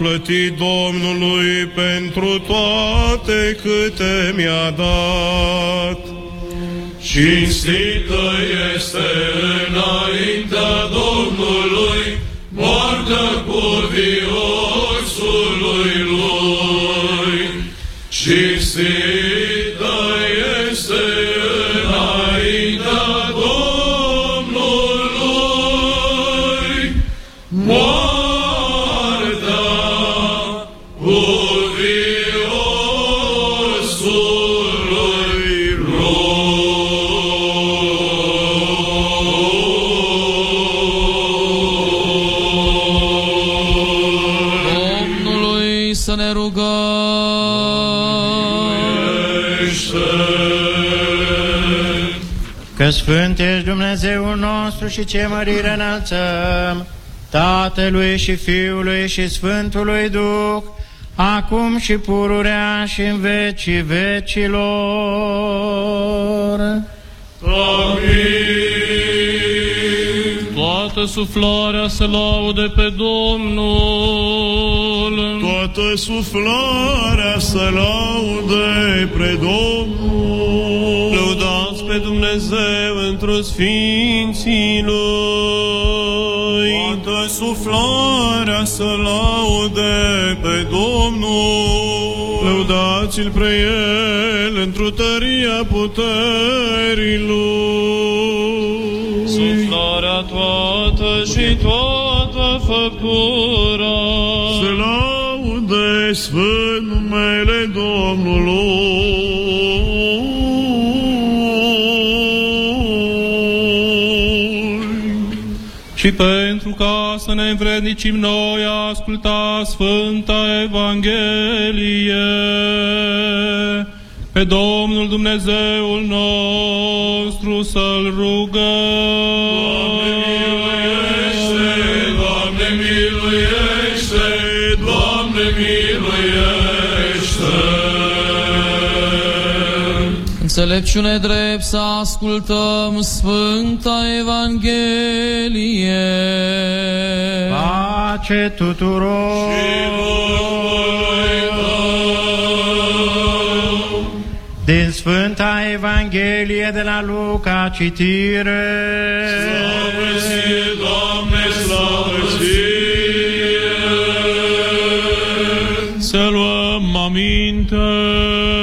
Ce voi răsplăti Domnului pentru toate câte mi-a dat. Cinstită este înaintea Domnului, moartea cu viosului lui. Cinstită Sfânt ești Dumnezeul nostru și ce mărire înălțăm Tatălui și Fiului și Sfântului Duh, acum și pururea și în vecii vecilor. Toată suflarea să laude pe Domnul. Toată suflarea să laude pre Domnul. Lăudați pe Dumnezeu într-o sfinții Lui. Toată suflarea să laude pe Domnul. Lăudați-l pre El într-o tăria puterii Lui. Suflarea toată și toată făptura. Să laude sfânt numele Domnului. Și pentru ca să ne învrednicim noi a asculta Sfânta Evanghelie, pe Domnul Dumnezeul nostru să-L rugăm. Doamne Înțelepciune drept să ascultăm Sfânta Evanghelie. Pace tuturor! Din Sfânta Evanghelie de la Luca, citire. Slavă ție, Doamne, slavă ție. Să luăm aminte.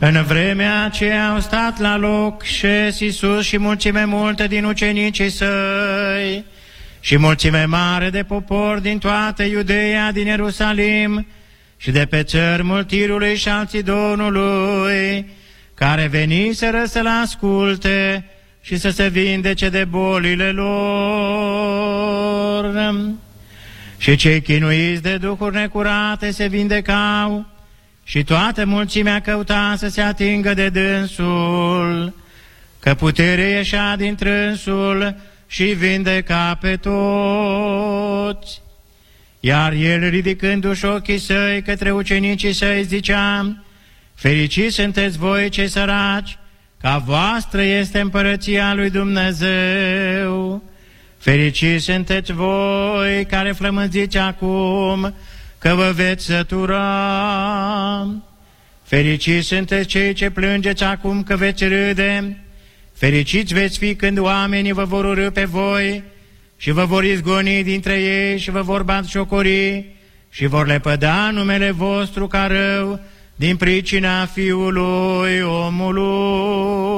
În vremea aceea au stat la loc șes Iisus și mulțime multe din ucenicii săi și mulțime mare de popor din toată Iudeea, din Ierusalim și de pe țărmul Tirului și al Sidonului, care veniseră să-L asculte și să se vindece de bolile lor. Și cei chinuiți de duhuri necurate se vindecau, și toată mulțimea căuta să se atingă de dânsul, că putere ieșea din trânsul și vindeca pe toți. Iar el, ridicându-și ochii săi către ucenicii săi, zicea, Fericiți sunteți voi cei săraci, ca voastră este împărăția lui Dumnezeu. Fericiți sunteți voi care flămânziți acum, că vă veți sătura. Fericiți sunteți cei ce plângeți acum că veți râde. Fericiți veți fi când oamenii vă vor urâ pe voi și vă vor izgoni dintre ei și vă vor batjocori și vor lepăda numele vostru ca rău din pricina Fiului omului.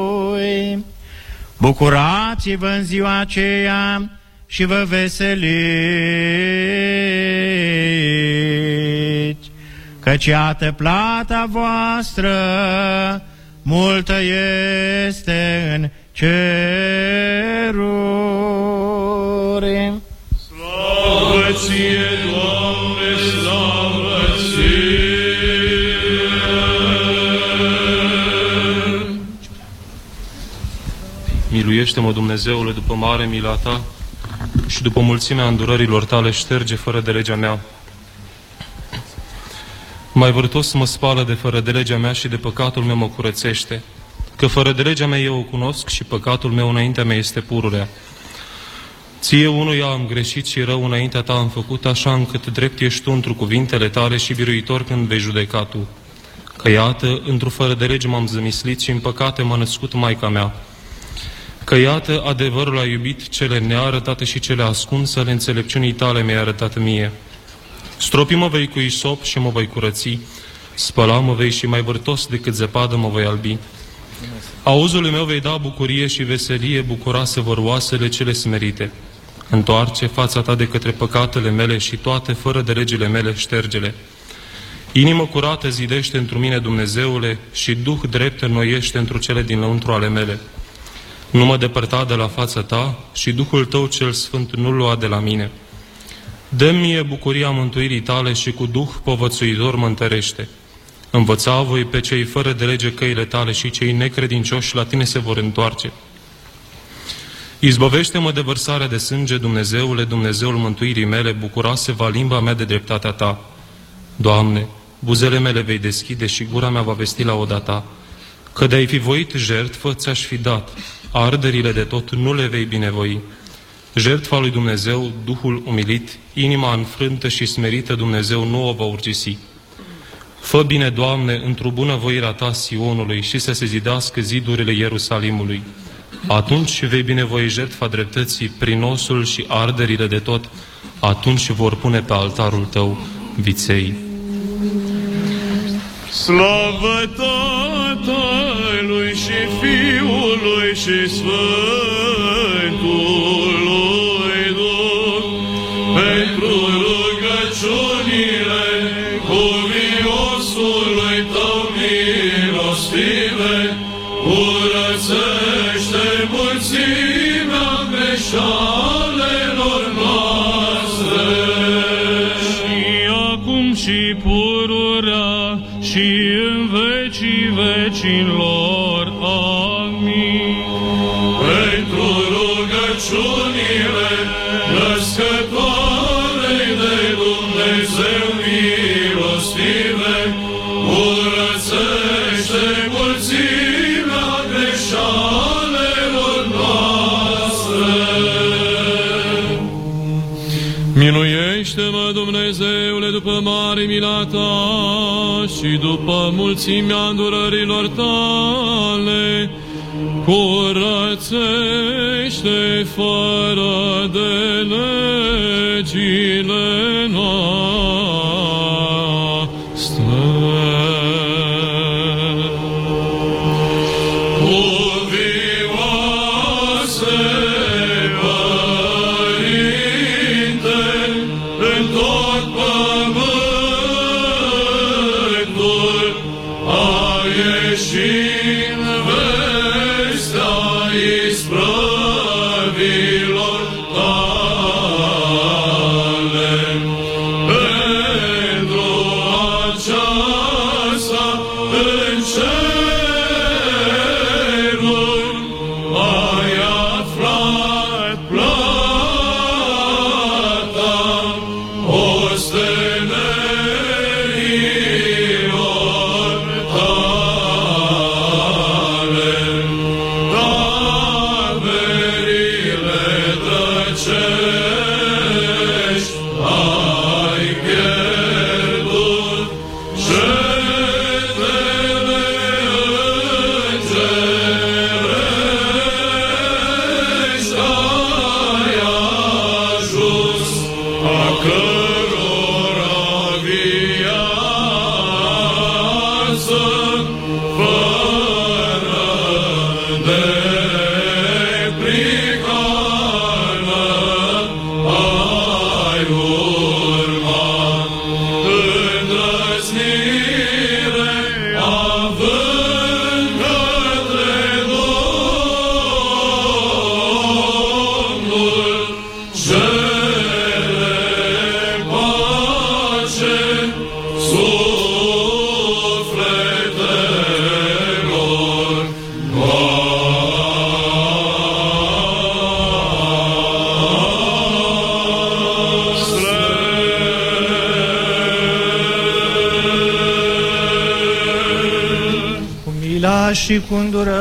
Bucurați-vă în ziua aceea și vă veseliți, căci iată plata voastră multă este în ceruri. Slavă ție, Doamne, slavă ție. Miluiește-mă, Dumnezeule, după mare mila ta și după mulțimea îndurărilor tale șterge fără de legea mea. Mai vârtos mă spală de fără de legea mea și de păcatul meu mă curățește. Că fără de legea mea eu o cunosc și păcatul meu înaintea mea este pururea. Ție unuia am greșit și rău înaintea ta am făcut, așa încât drept ești tu într cuvintele tale și biruitor când vei judeca tu. Că iată, într-o fără de lege m-am zămislit și în păcate m-a născut Maica mea. Că iată, adevărul a iubit cele nearătate și cele ascunsele înțelepciunii tale mi-a arătat mie. Stropi mă vei cu isop și mă voi curăți, spăla mă vei și mai vârtos decât zăpadă mă voi albi. Auzului meu vei da bucurie și veselie, bucuroase văroasele cele smerite. Întoarce fața ta de către păcatele mele și toate fără de legile mele ștergele. Inimă curată zidește într mine Dumnezeule și Duh drept înnoiește într cele din lăuntru ale mele. Nu mă depărta de la fața ta și Duhul tău cel sfânt nu lua de la mine. Dă mie bucuria mântuirii tale și cu Duh povățuitor mă întărește. Învăța voi pe cei fără de lege căile tale și cei necredincioși la tine se vor întoarce. Izbăvește-mă de vărsarea de sânge, Dumnezeule, Dumnezeul mântuirii mele, bucuroase va limba mea de dreptatea ta. Doamne, buzele mele vei deschide și gura mea va vesti la oda ta. Că de-ai fi voit jertfă, ți-aș fi dat. Arderile de tot nu le vei binevoi. Jertfa lui Dumnezeu, Duhul umilit, inima înfrântă și smerită Dumnezeu nu o va urgisi. Fă bine, Doamne, într-o bună voirea Ta Sionului și să se zidească zidurile Ierusalimului. Atunci vei binevoi jertfa dreptății prin osul și arderile de tot, atunci vor pune pe altarul Tău viței. Slavă Tatălui și Fiului și Sfântului și în vecii vecilor. Amin. Pentru rugăciunile născătoarei de Dumnezeu milostive, curățește mulțimea greșalelor noastre. Miluiește-mă, Dumnezeule, după mare mila ta și după mulțimea îndurărilor tale, curățește fără de legile noastre.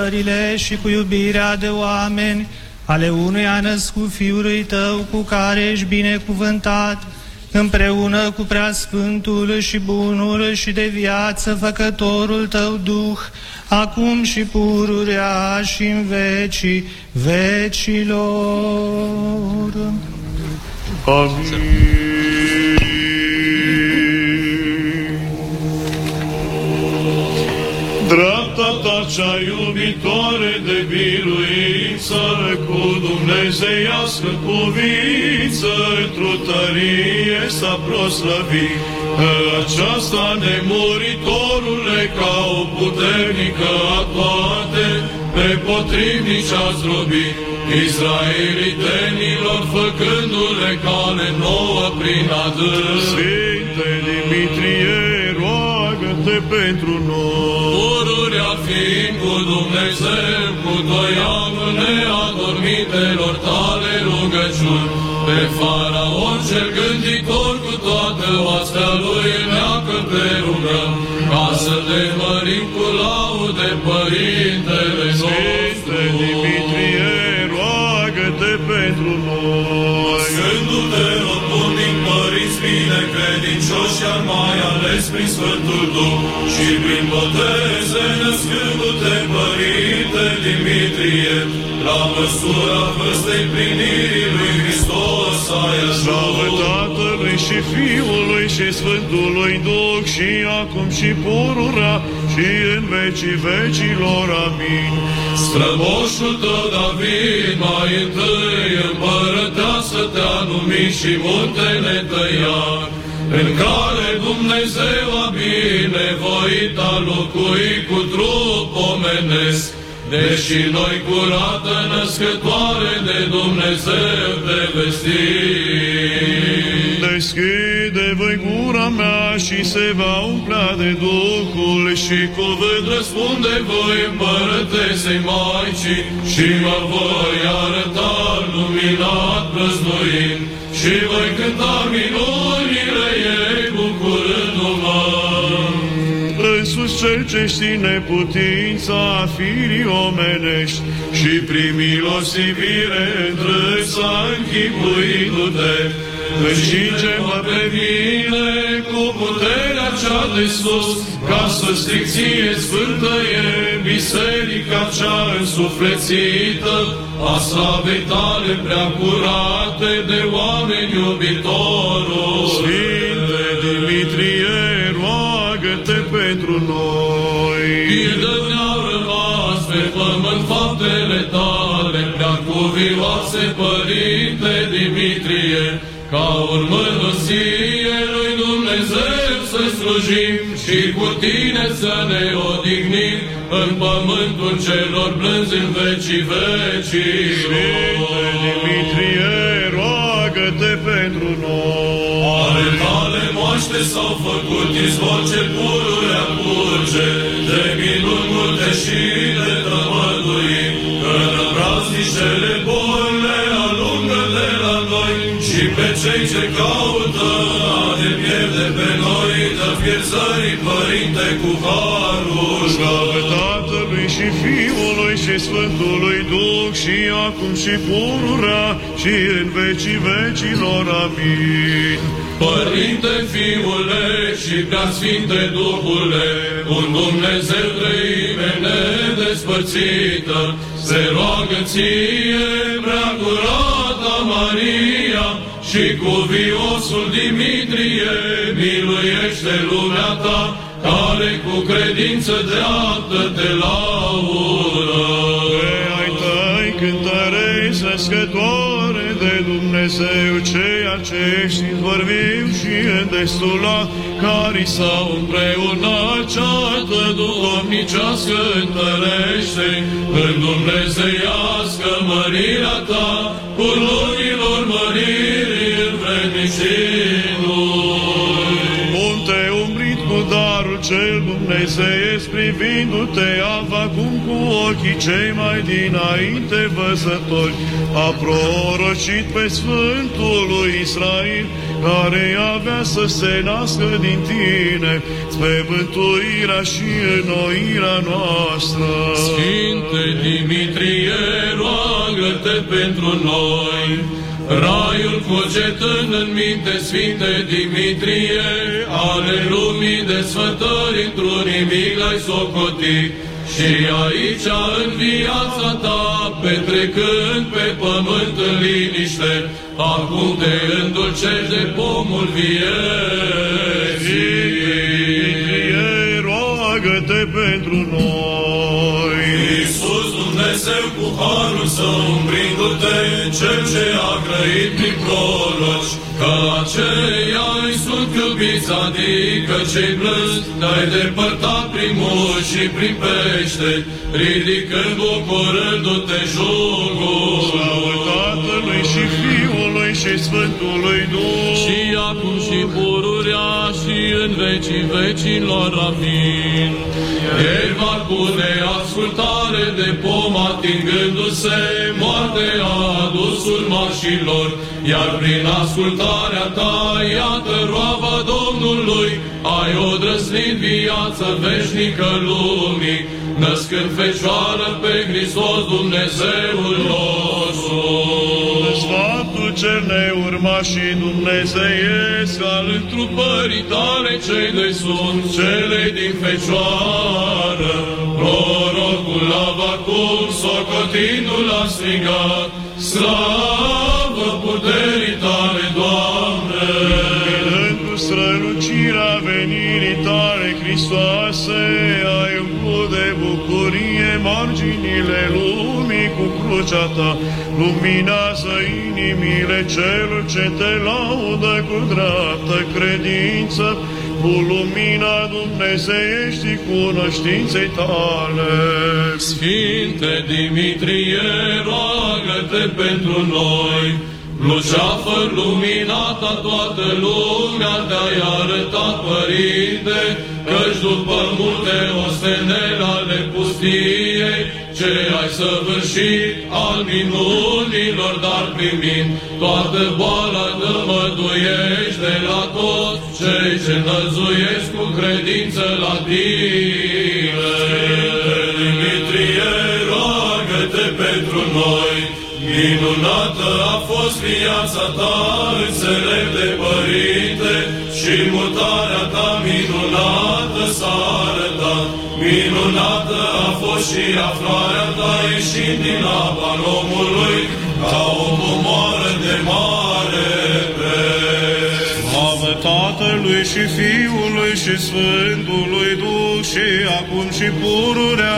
Cu îndurările și cu iubirea de oameni, ale unuia născut Fiului Tău, cu care ești binecuvântat, împreună cu preasfântul și bunul și de viață făcătorul Tău Duh, acum și pururea și în vecii vecilor. Dreapta cea iubitoare de biruință, cu dumnezeiască cuvință, într-o tărie s-a proslăvit. Aceasta nemuritorule ca o puternică a toate, pe potrivnici ați robit, Israelitenilor, făcându-le cale nouă prin adâns. Sfinte Dimitrie, roagă-te pentru noi. Pururea fiind cu Dumnezeu, cu doi ani neadormitelor tale rugăciuni, pe faraon cel gânditor cu toată oastea lui neacă pe rugăm, ca să te mărim cu laude, Părintele nostru. Dimitrie, roagă-te pentru noi. Sfântul-te rog bun din părinți bine credincioși, iar mai ales prin Sfântul Duh și prin boteze născându-te, Părinte Dimitrie, la măsura vârstei primirii lui Hristos ai Slavă ajuns. Tatălui și Fiului și Sfântului Duh și acum și pururea și în vecii vecilor. Amin. Strămoșul tău David mai întâi împărăteasă te-a numit și muntele tăiat, în care Dumnezeu a binevoit a locui cu trup omenesc, deși noi curată născătoare de Dumnezeu te vestim. Deschide voi gura mea și se va umplea de Duhul și Cuvânt răspunde voi împărătesei Maicii și mă voi arăta luminat prăznuind și voi cânta minunile ei bucurându-mă. Însuși cel ce știi neputința firii omenești și primi milosivire întrâța închipuindu-te, Încinge-mă pe mine cu puterea cea de sus, ca să stric ție sfântă e biserica cea însuflețită, a slavei tale prea curate de oameni iubitorul. Sfinte Dimitrie, roagă-te pentru noi. Pildă ne-au rămas pe pământ faptele tale, prea cuvioase, Părinte Dimitrie, ca urmând ție lui Dumnezeu să slujim și cu tine să ne odihnim în pământul celor blânzi în vecii vecii. Sfinte Dimitrie, roagă-te pentru noi. Ale tale moaște s-au făcut izvor ce pururea curge, de minuni cei ce caută a de pierde pe noi, dă pierzării, Părinte, cu harul. Slavă Tatălui și Fiului și Sfântului Duh și acum și pururea și în vecii vecilor. Amin. Părinte, Fiule și Preasfinte Duhule, un Dumnezeu trăime nedespărțită, se roagă ție, prea curata Maria, și cu viosul Dimitrie, miluiește lumea ta, care cu credință dreaptă te laudă. Pe ai tăi cântărești născătoare de Dumnezeu, ceea ce ești învărviu și îndestulat, care s-au împreunat ceată duhovnicească întărește în dumnezeiască mărirea ta, cu lunilor măriri învrednicindu Munte umbrit cu darul cel dumnezeiesc privindu-te acum cu ochii cei mai dinainte văzători, a prorocit pe Sfântul lui Israel, care avea să se nască din tine, spre mântuirea și înnoirea noastră. Sfinte Dimitrie, roagă-te pentru noi. Raiul cugetând în minte Sfinte Dimitrie, ale lumii desfătări într-un nimic l-ai socotit. Și aici, în viața ta, petrecând pe pământ în liniște, acum te îndulcești de pomul vieții. Dimitrie, roagă-te pentru noi. Iisus Dumnezeu cu harul său umbrindu-te, cel ce a grăit prin proroci, că aceia îi sunt iubiți, adică cei blânzi, te-ai depărtat prin muși și prin pește, ridicând bucurându-te jugul. Slavă Tatălui și Fiului și Sfântului Duh. Și acum și pururea și în vecii vecilor, amin. El va pune ascultare de pom atingându-se moarte a adus urmașilor, iar prin ascultarea ta, iată roaba Domnului, ai odrăsnit viață veșnică lumii, născând Fecioară pe Hristos Dumnezeul nostru. Sfatul cel neurma și dumnezeiesc al întrupării tale cei doi sunt cele din Fecioară. Prorocul Avacum, socotindu-l a strigat, slavă puterii tale, Doamne! Pentru strălucirea venirii tale, Hristoase, marginile lumii cu crucea ta. Luminează inimile celor ce te laudă cu dreaptă credință, cu lumina Dumnezeieștii cunoștinței tale. Sfinte Dimitrie, roagă-te pentru noi, Luceafă luminata toată lumea te-ai arătat, Părinte, Căci după multe ostenele ale pustiei, Ce ai săvârșit al minunilor, dar primind Toată boala dămăduiești de la toți Cei ce năzuiesc cu credință la tine. Dimitrie, roagă-te pentru noi, Minunată a fost viața ta, înțelept de părinte, și mutarea ta minunată s-a arătat. Minunată a fost și aflarea ta ieșind din apa omului, ca o comoară de mare preț. Slavă Tatălui și Fiului și Sfântului Duh și acum și pururea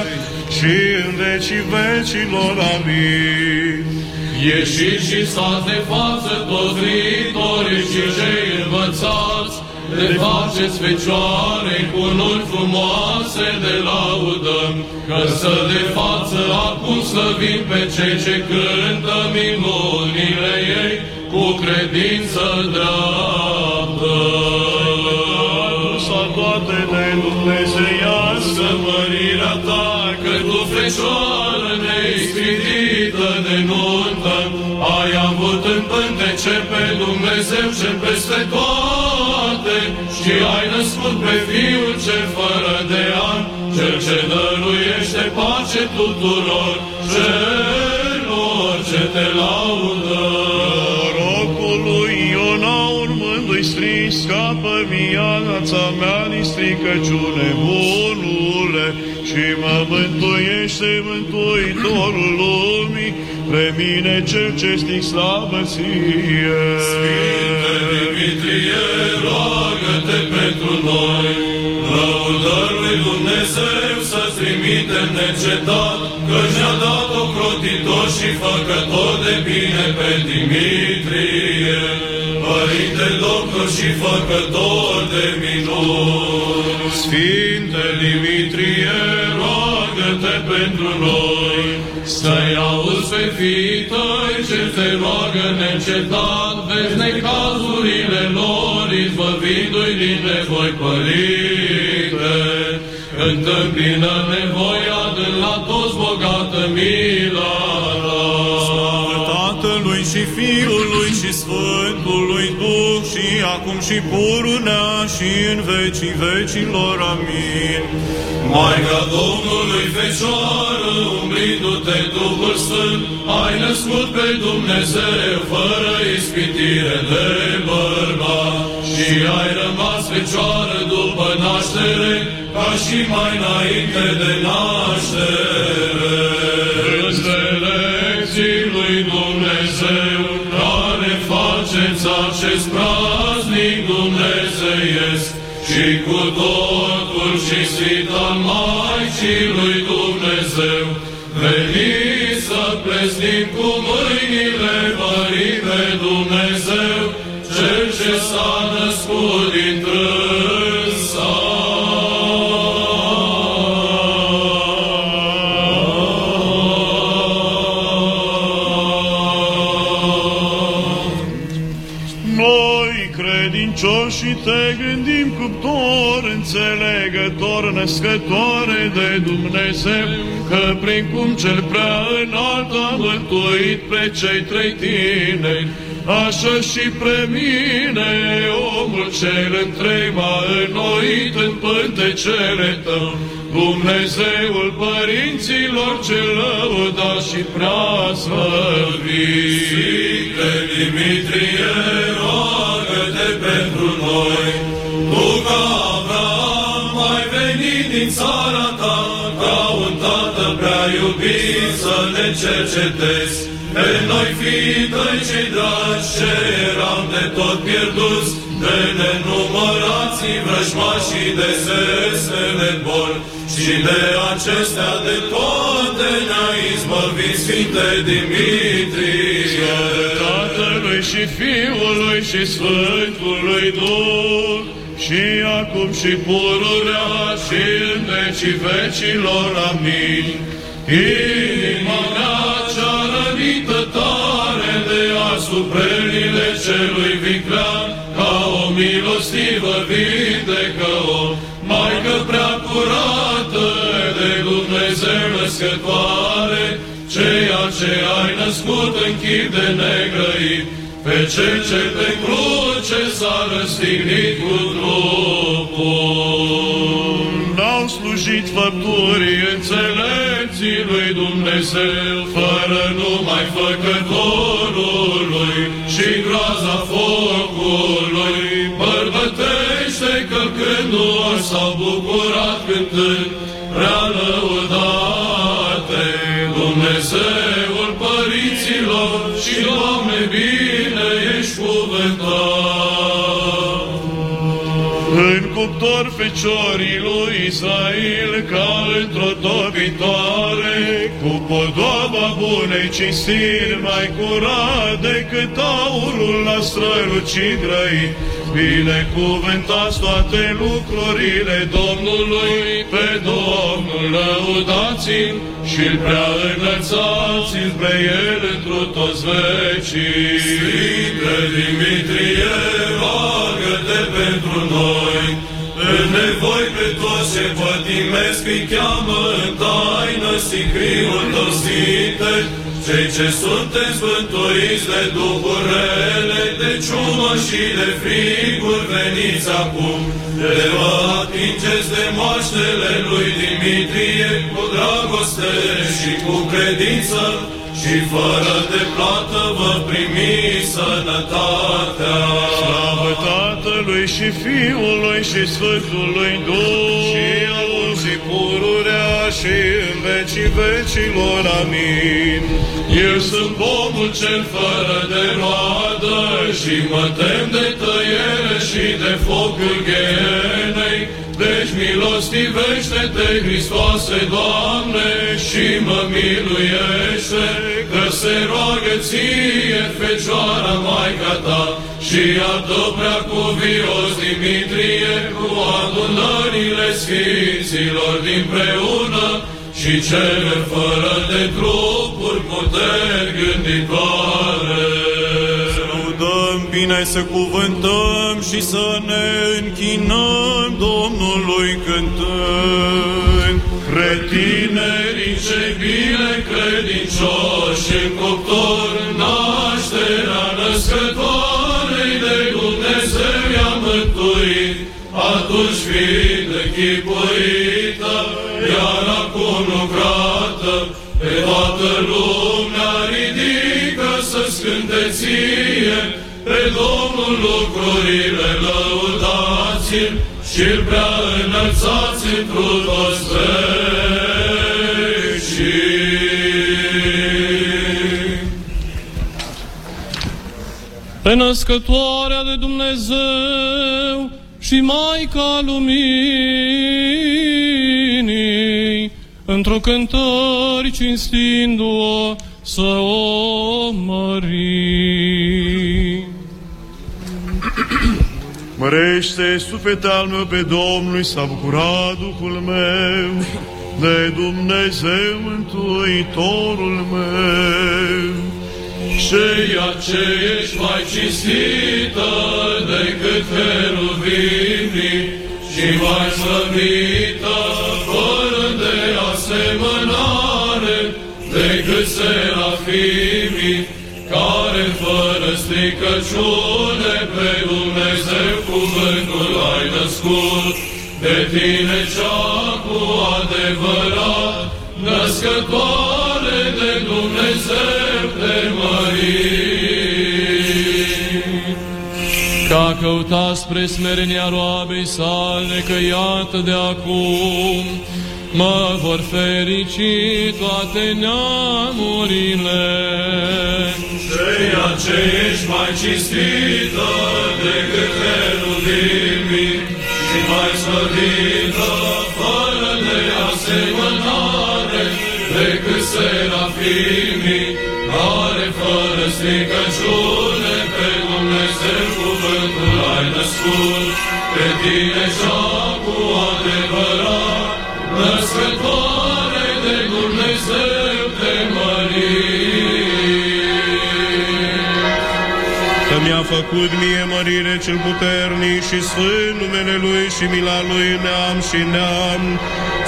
și în vecii vecilor. Amin. Ieșiți și stați de față toți viitorii și cei învățați, de faceți fecioare cu nuni frumoase de laudă, că să de față acum slăvim pe cei ce cântă minunile ei cu credință dreaptă. Sa toate de Dumnezeiască mărirea ta, că tu, Fecioară neispitită de nuntă, ai avut în pântece pe Dumnezeu cel peste toate și ai născut pe Fiul cel fără de an, cel ce dăruiește pace tuturor celor ce te laudă. Rocului Iona urmându-i strig, scapă viața mea din stricăciune, bunule, și mă mântuiește Mântuitorul lumii, pe mine cel ce stic slavă ție. Sfinte Dimitrie, roagă-te pentru noi, lăudări lui Dumnezeu să-ți trimitem necetat, că și-a dat ocrotitor și făcător de bine pe Dimitrie, Părinte doctor și făcător de minuni. Sfinte Dimitrie, roagă-te pentru noi, Să-i auzi pe fiii tăi ce te roagă neîncetat, vezi necazurile lor, izbăvindu-i din nevoi, Părinte. Întâmpină nevoia de la toți bogată mila Slavă Tatălui și Fiului și Sfântului Duh și acum și pururea și în vecii vecilor. Amin. Maica Domnului Fecioară, umbrindu-te Duhul Sfânt, ai născut pe Dumnezeu fără ispitire de bărbat și ai rămas Fecioară după naștere, ca și mai înainte de naștere. Și cu totul și Sfânta Maicii lui Dumnezeu, veniți să plesnim cu mâinile mării pe Dumnezeu, Cel ce s-a născut din născătoare de Dumnezeu, că prin cum cel prea înalt a mântuit pe cei trei tineri, așa și pre mine, omul cel întreg m-a înnoit în pântecele tău, Dumnezeul părinților cel lăudat și prea slăvit. Sfinte Dimitrie, roagă-te pentru noi. Tu ca Avram ai venit din țara ta, ca un tată prea iubit să ne cercetezi. Pe noi fii tăi cei dragi, ce eram de tot pierduți, de nenumărații vrăjmașii de sesele boli, și de acestea de toate ne-a izbăvit Sfinte Dimitrie. Tatălui și Fiului și Sfântului Duh, și acum și pururea și în vecii vecilor. Amin. Inima mea cea rănită tare de asuprelile celui viclean, ca o milostivă vindecă-o, Maică prea curată de Dumnezeu născătoare, ceea ce ai născut în chip de negrăit, pe cel ce pe cruce s-a răstignit cu trupul. N-au slujit făpturii înțelepții lui Dumnezeu, fără numai făcătorului și groaza focului. Bărbătește că când nu s-au bucurat cântând, prea lăudate Dumnezeul cuptor feciorii lui Israel ca într-o dobitoare, cu podoaba bunei cinstiri mai curat decât aurul la strălucit grăit. Binecuvântați toate lucrurile Domnului, pe Domnul lăudați-l și-l prea înălțați-l spre el întru toți vecii. Sfinte Dimitrie, roagă-te pentru noi, în nevoi pe toți ce pătimesc îi cheamă în taină sicriul tău, Sfinte, cei ce sunteți mântuiți de duhuri rele, de ciumă și de friguri, veniți acum, de vă atingeți de moaștele lui Dimitrie, cu dragoste și cu credință, și fără de plată vă primi sănătatea. Slavă Tatălui și Fiului și Sfântului Duh, și acum și pururea și în vecii vecilor. Amin. Eu sunt pomul cel fără de roadă și mă tem de tăiere și de focul ghenei. Deci milostivește-te, Hristoase, Doamne, și mă miluiește, că se roagă ție, Fecioara Maica ta, și a tău prea cuvios Dimitrie, cu adunările Sfinților dinpreună, și cele fără de trupuri puteri gânditoare. Să lăudăm bine, să cuvântăm și să ne închinăm Domnului cântând. Cretinerii cei bine credincioși în cuptor, nașterea născătoarei de Dumnezeu i-a mântuit, atunci fiind închipuită, iar acum lucrată, pe toată lumea ridică să scânte ție, pe Domnul lucrurile lăudați-l și-l prea înălțați într-o toți vecii. pe născătoarea de Dumnezeu și Maica Luminii, într-o cântări cinstindu-o să o mărim. Mărește sufletul al meu pe Domnul, s-a bucurat Duhul meu de Dumnezeu Mântuitorul meu. Ceea ce ești mai cinstită decât heruvimii și mai slăvită, fără de asemănare, decât serafimii, care fără stricăciune pe Dumnezeu cuvântul ai născut, de tine cea cu adevărat, născătoare de Dumnezeu te mărim. Ca căuta spre smerenia roabei sale, că iată de acum mă vor ferici toate neamurile. Ceea ce ești mai cinstită decât heruvimii și mai slăvită, fără de asemănare, decât serafimii, care fără stricăciune pe Dumnezeu cuvântul ai născut, pe tine cea cu adevărat, născătoare de Dumnezeu te mărim. Că mi-a făcut mie mărire cel puternic și sfânt numele Lui și mila Lui neam și neam,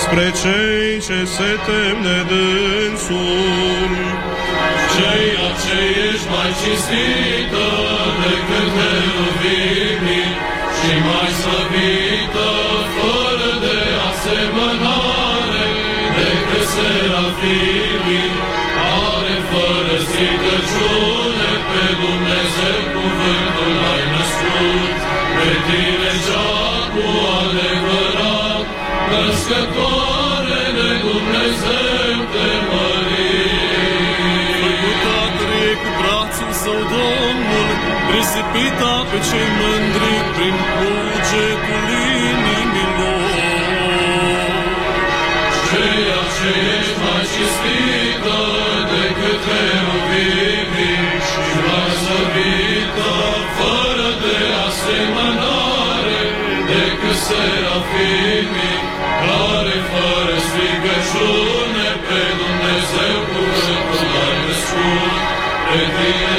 spre cei ce se tem de dânsul. Ceea ce ești mai cinstită decât heruvimii și mai slăvită, serafimii, are fără stricăciune pe Dumnezeu cuvântul ai născut, pe tine cea cu adevărat, născătoare de Dumnezeu te mărim. Făcuta trec cu brațul său Domnul, risipită pe cei mândri prin cugetul serafimii, care fără strigăciune pe Dumnezeu cuvântul ai născut, pe tine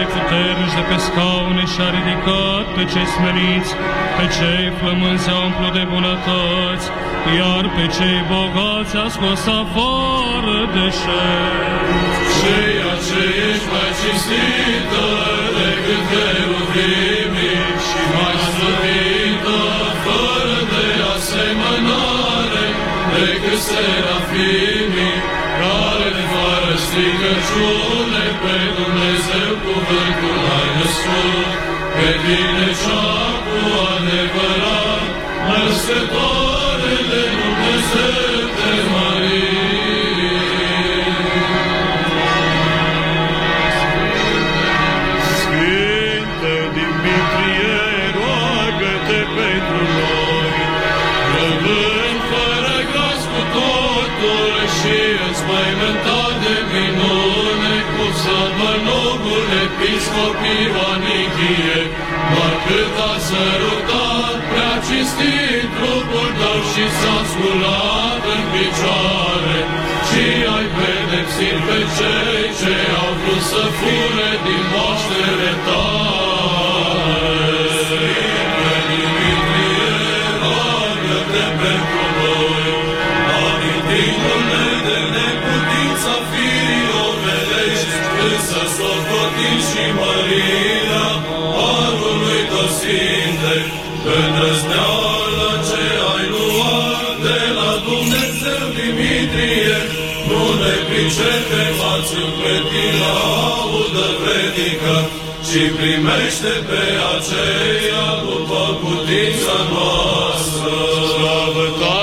cei puternici de pe scaune și-a ridicat pe cei smeriți, pe cei flămânzi a umplut de bunătăți, iar pe cei bogați a scos afară de Ceea ce ești mai cinstită decât heruvimii și mai slăvită, fără de asemănare, decât serafimii, care fără stricăciune pe Dumnezeu cuvântul ai născut, pe tine cea cu adevărat, născătoare mănogul episcop Ioanichie, doar cât a sărutat prea cinstit trupul tău și s-a sculat în picioare, și ai pedepsit pe cei ce au vrut să fure din moaștele tale. Sfinte Dimitrie, roagă-te pentru noi, amintindu-ne de neputința firii omenești, însă socotim și mărirea harului tău sfinte, că îndrăzneala ce ai luat de la Dumnezeu Dimitrie, nu ne pricepe față cretina audă vrednică, ci primește pe aceea după putința noastră. Slavă Tatălui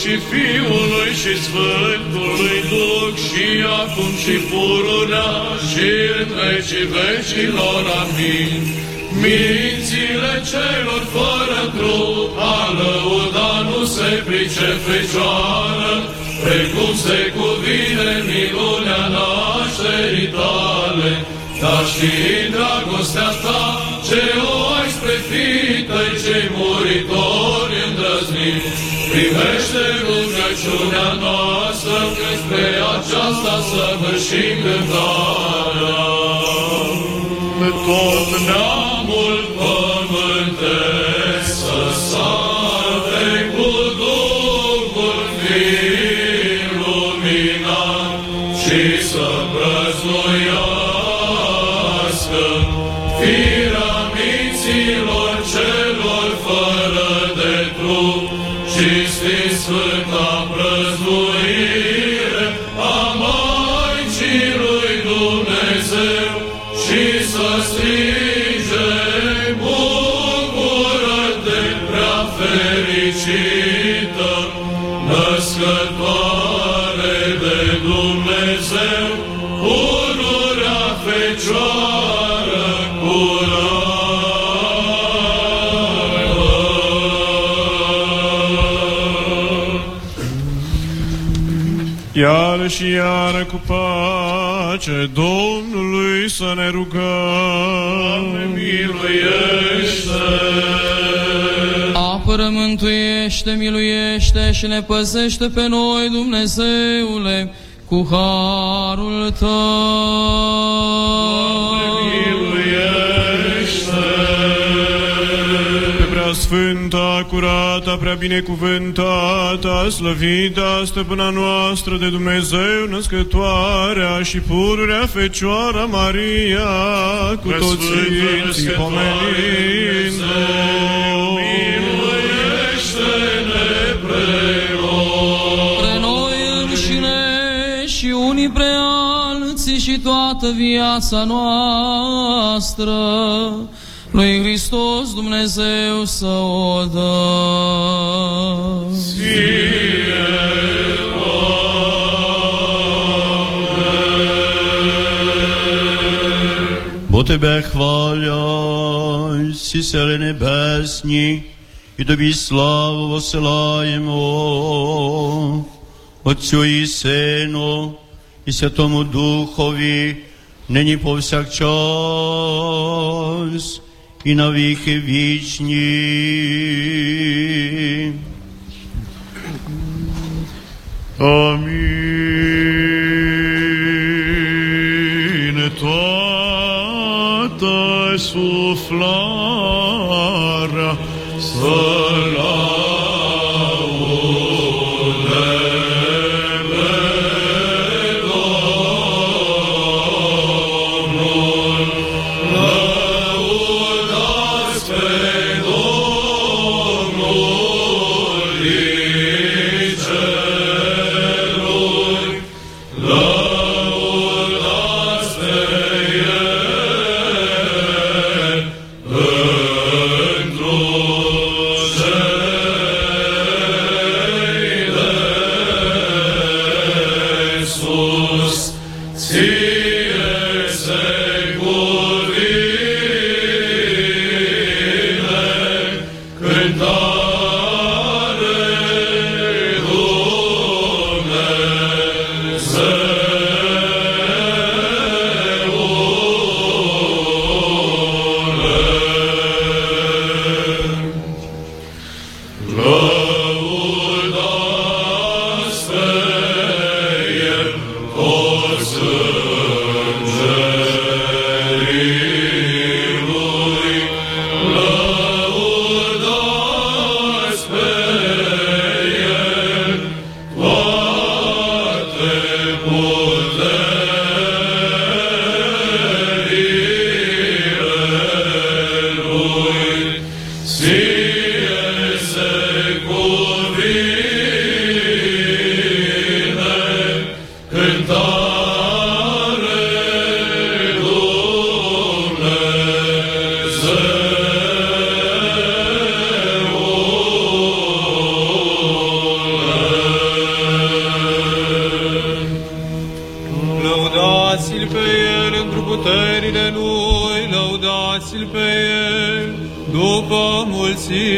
și Fiului și Sfântului Duh și acum și pururea și în vecii vecilor. Amin. Mințile celor fără trup, a lăuda nu se pricep fecioară, precum se cuvine minunea nașterii tale, dar știind dragostea ta, ce o ai spre fii tăi cei muritori îndrăzniți, primește rugăciunea noastră, că spre aceasta săvârșim cântarea. Tot neamul pământesc să salve cu Duhul fiind luminat și să prăznuiască firea și iară cu pace Domnului să ne rugăm. Doamne, miluiește! Apără, mântuiește, miluiește și ne păzește pe noi, Dumnezeule, cu harul Tău. Pe prea sfânta, curată, prea binecuvântată, slăvită, stăpâna noastră de Dumnezeu, născătoarea și pururea Fecioara Maria, cu Prea toți sfântă sfinții născătoare pomenind Miluiește-ne pre Pre noi înșine și unii pre alții și toată viața noastră, lui Hristos Dumnezeu să o dăm. Бо тебе хвалять, всі сили небесні, і тобі славу посилаємо, Отцю і Сину, і Святому Духові, нині повсякчас, și na wieki wieczni. Amin. Toată suflarea să Buddha.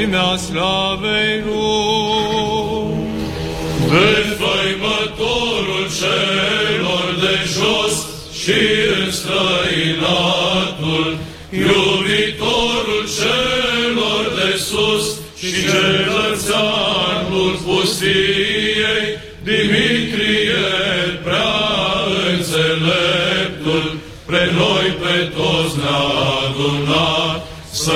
înălțimea slavei lui. Înfăimătorul celor de jos și înstrăinatul, iubitorul celor de sus și cetățeanul pustiei, Dimitrie prea înțeleptul, pre noi pe toți ne-a adunat să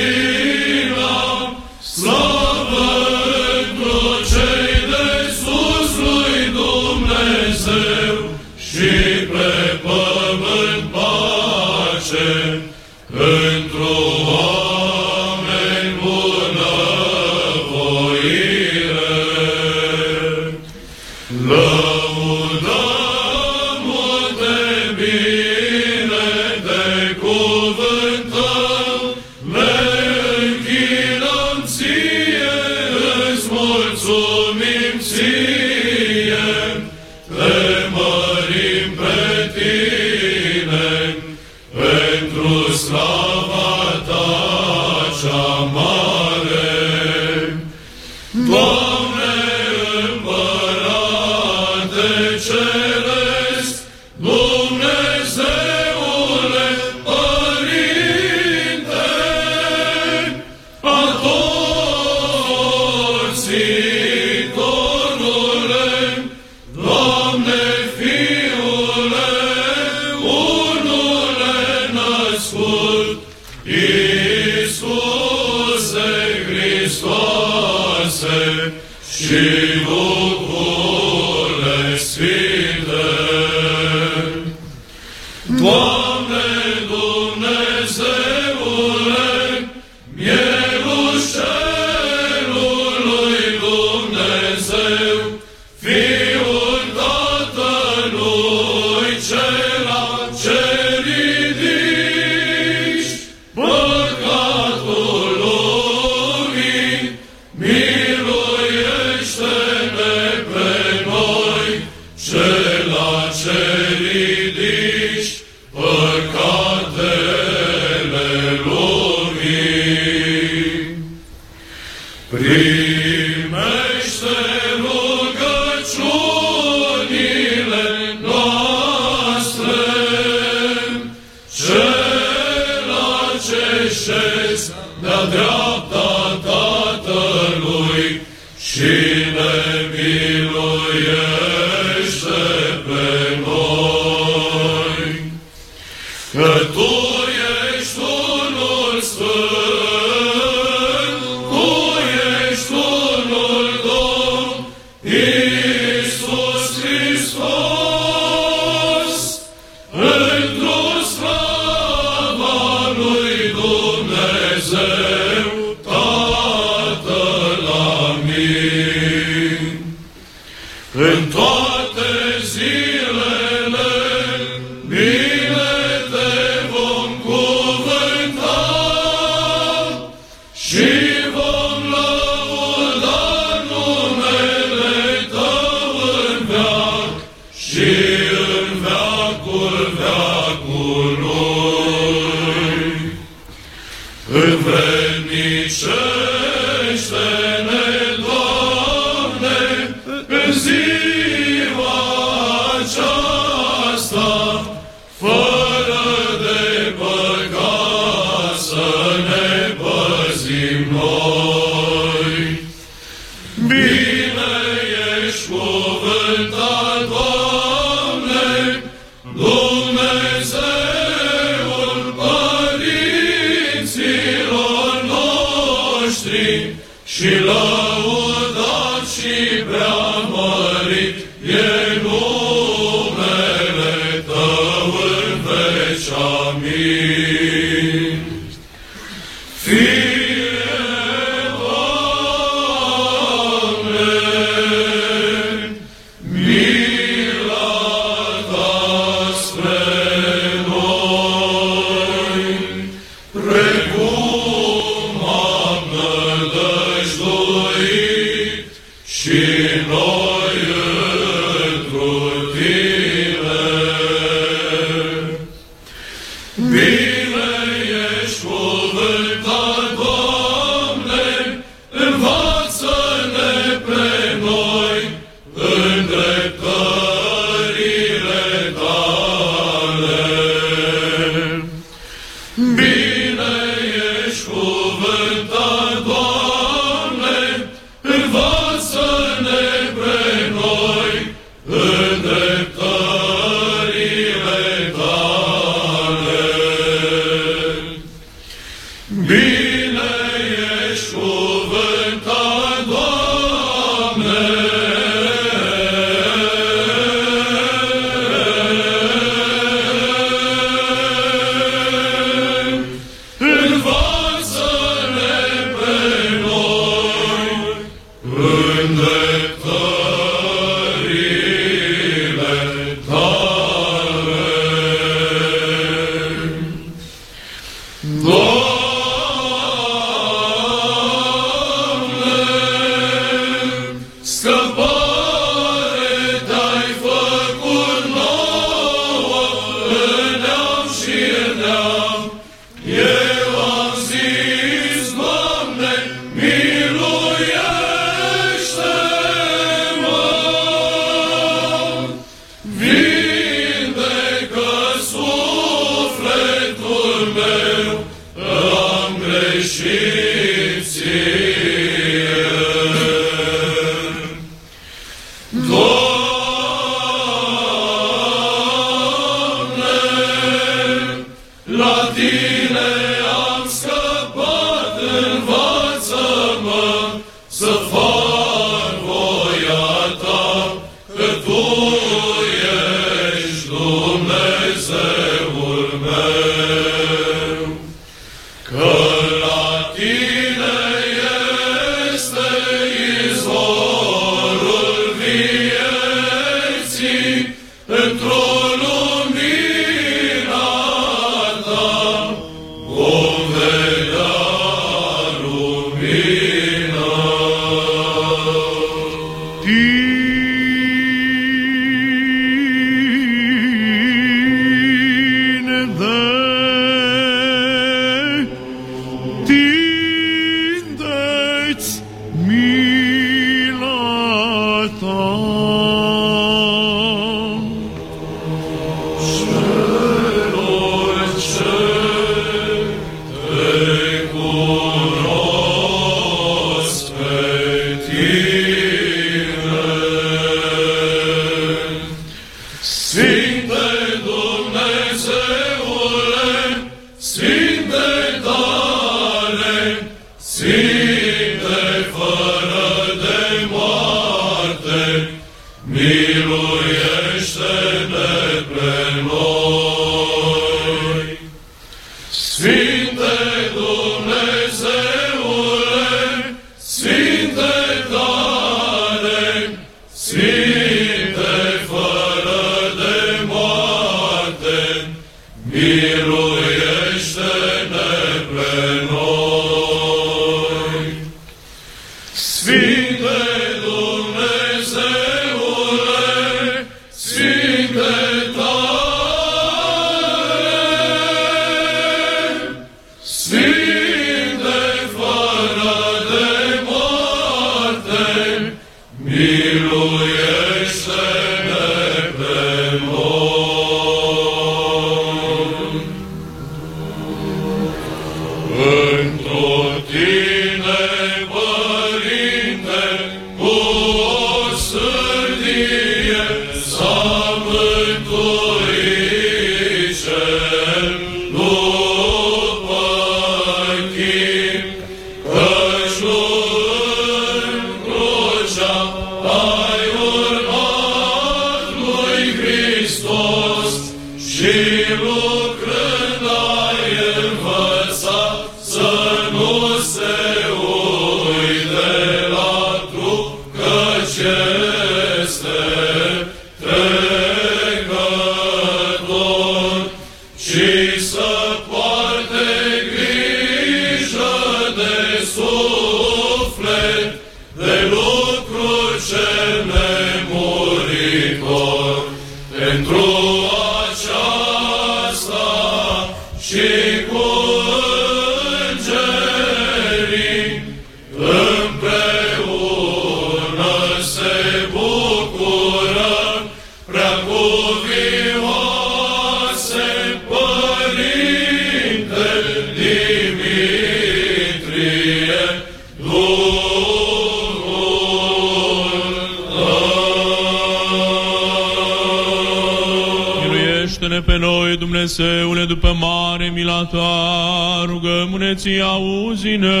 pe noi, Dumnezeule, după mare mila ta, rugăm-ne auzi-ne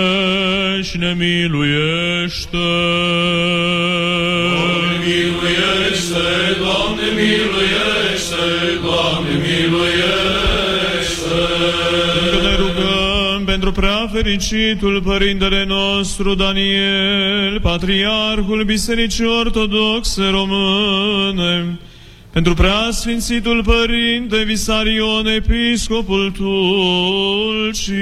și ne miluiește. Doamne miluiește, Doamne miluiește, pentru prea fericitul Părintele nostru Daniel, Patriarhul Bisericii Ortodoxe Române, pentru prea sfințitul Părinte Visarion, Episcopul Tulcii,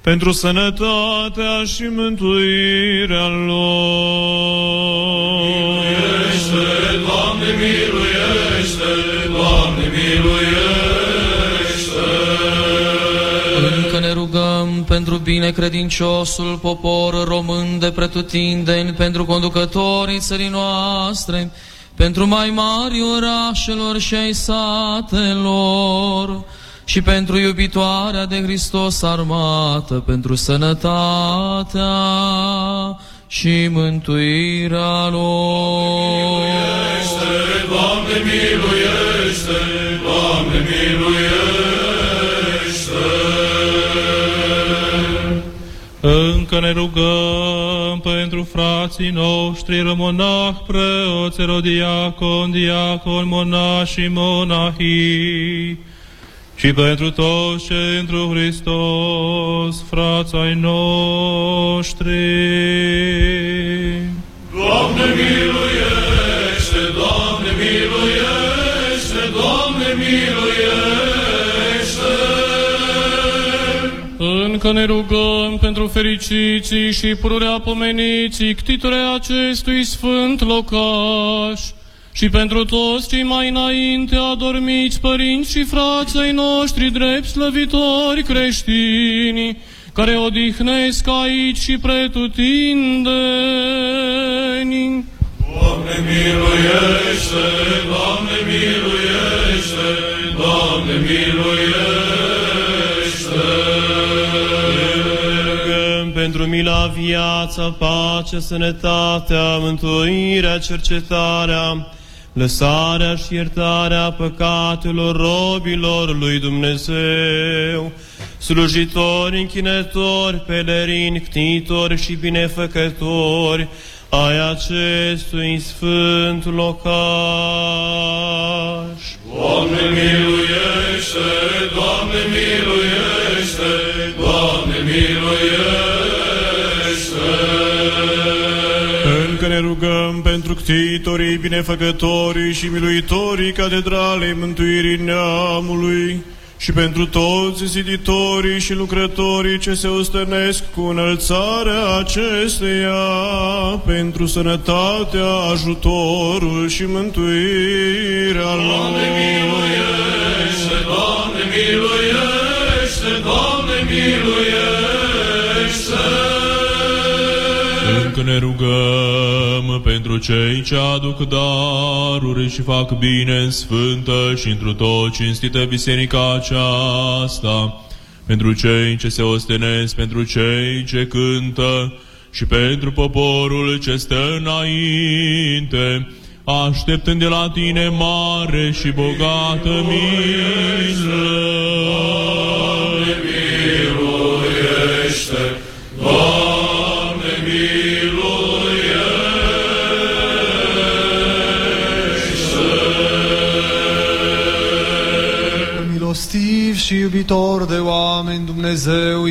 pentru sănătatea și mântuirea lor. Miluiește, Doamne miluiește, Doamne miluiește. Pentru binecredinciosul popor român de pretutindeni, pentru conducătorii țării noastre, pentru mai mari orașelor și ai satelor, și pentru iubitoarea de Hristos armată, pentru sănătatea și mântuirea lor. Doamne miluiește, Încă ne rugăm pentru frații noștri rămonah, preoți, erodiacon, diacon, monași și monahii, și pentru toți cei întru Hristos, frați ai noștri. Doamne miluiește, Doamne miluiește, Doamne miluiește. Încă ne rugăm pentru fericiții și pururea pomeniții ctitore acestui sfânt locaș și pentru toți cei mai înainte adormiți părinți și frații noștri drept slăvitori creștini, care odihnesc aici și pretutindeni. Doamne miluiește, Doamne miluiește, Doamne miluiește. Rugăm pentru mila, viața, pace, sănătatea, mântuirea, cercetarea, lăsarea și iertarea păcatelor robilor lui Dumnezeu, slujitori, închinători, pelerini, ctitori și binefăcători ai acestui sfânt locaș. Doamne miluiește, Doamne miluiește, Doamne miluiește. Încă ne rugăm pentru pentru ctitorii, binefăcătorii și miluitorii catedralei mântuirii neamului și pentru toți ziditorii și lucrătorii ce se ostănesc cu înălțarea acesteia, pentru sănătatea, ajutorul și mântuirea Doamne, lor. miluiește! Doamne, miluiește! Doamne, miluiește! Încă ne rugăm pentru cei ce aduc daruri și fac bine în sfântă și întru tot cinstită biserica aceasta, pentru cei ce se ostenesc, pentru cei ce cântă și pentru poporul ce stă înainte, așteptând de la tine mare și bogată milă. Și iubitor de oameni Dumnezeu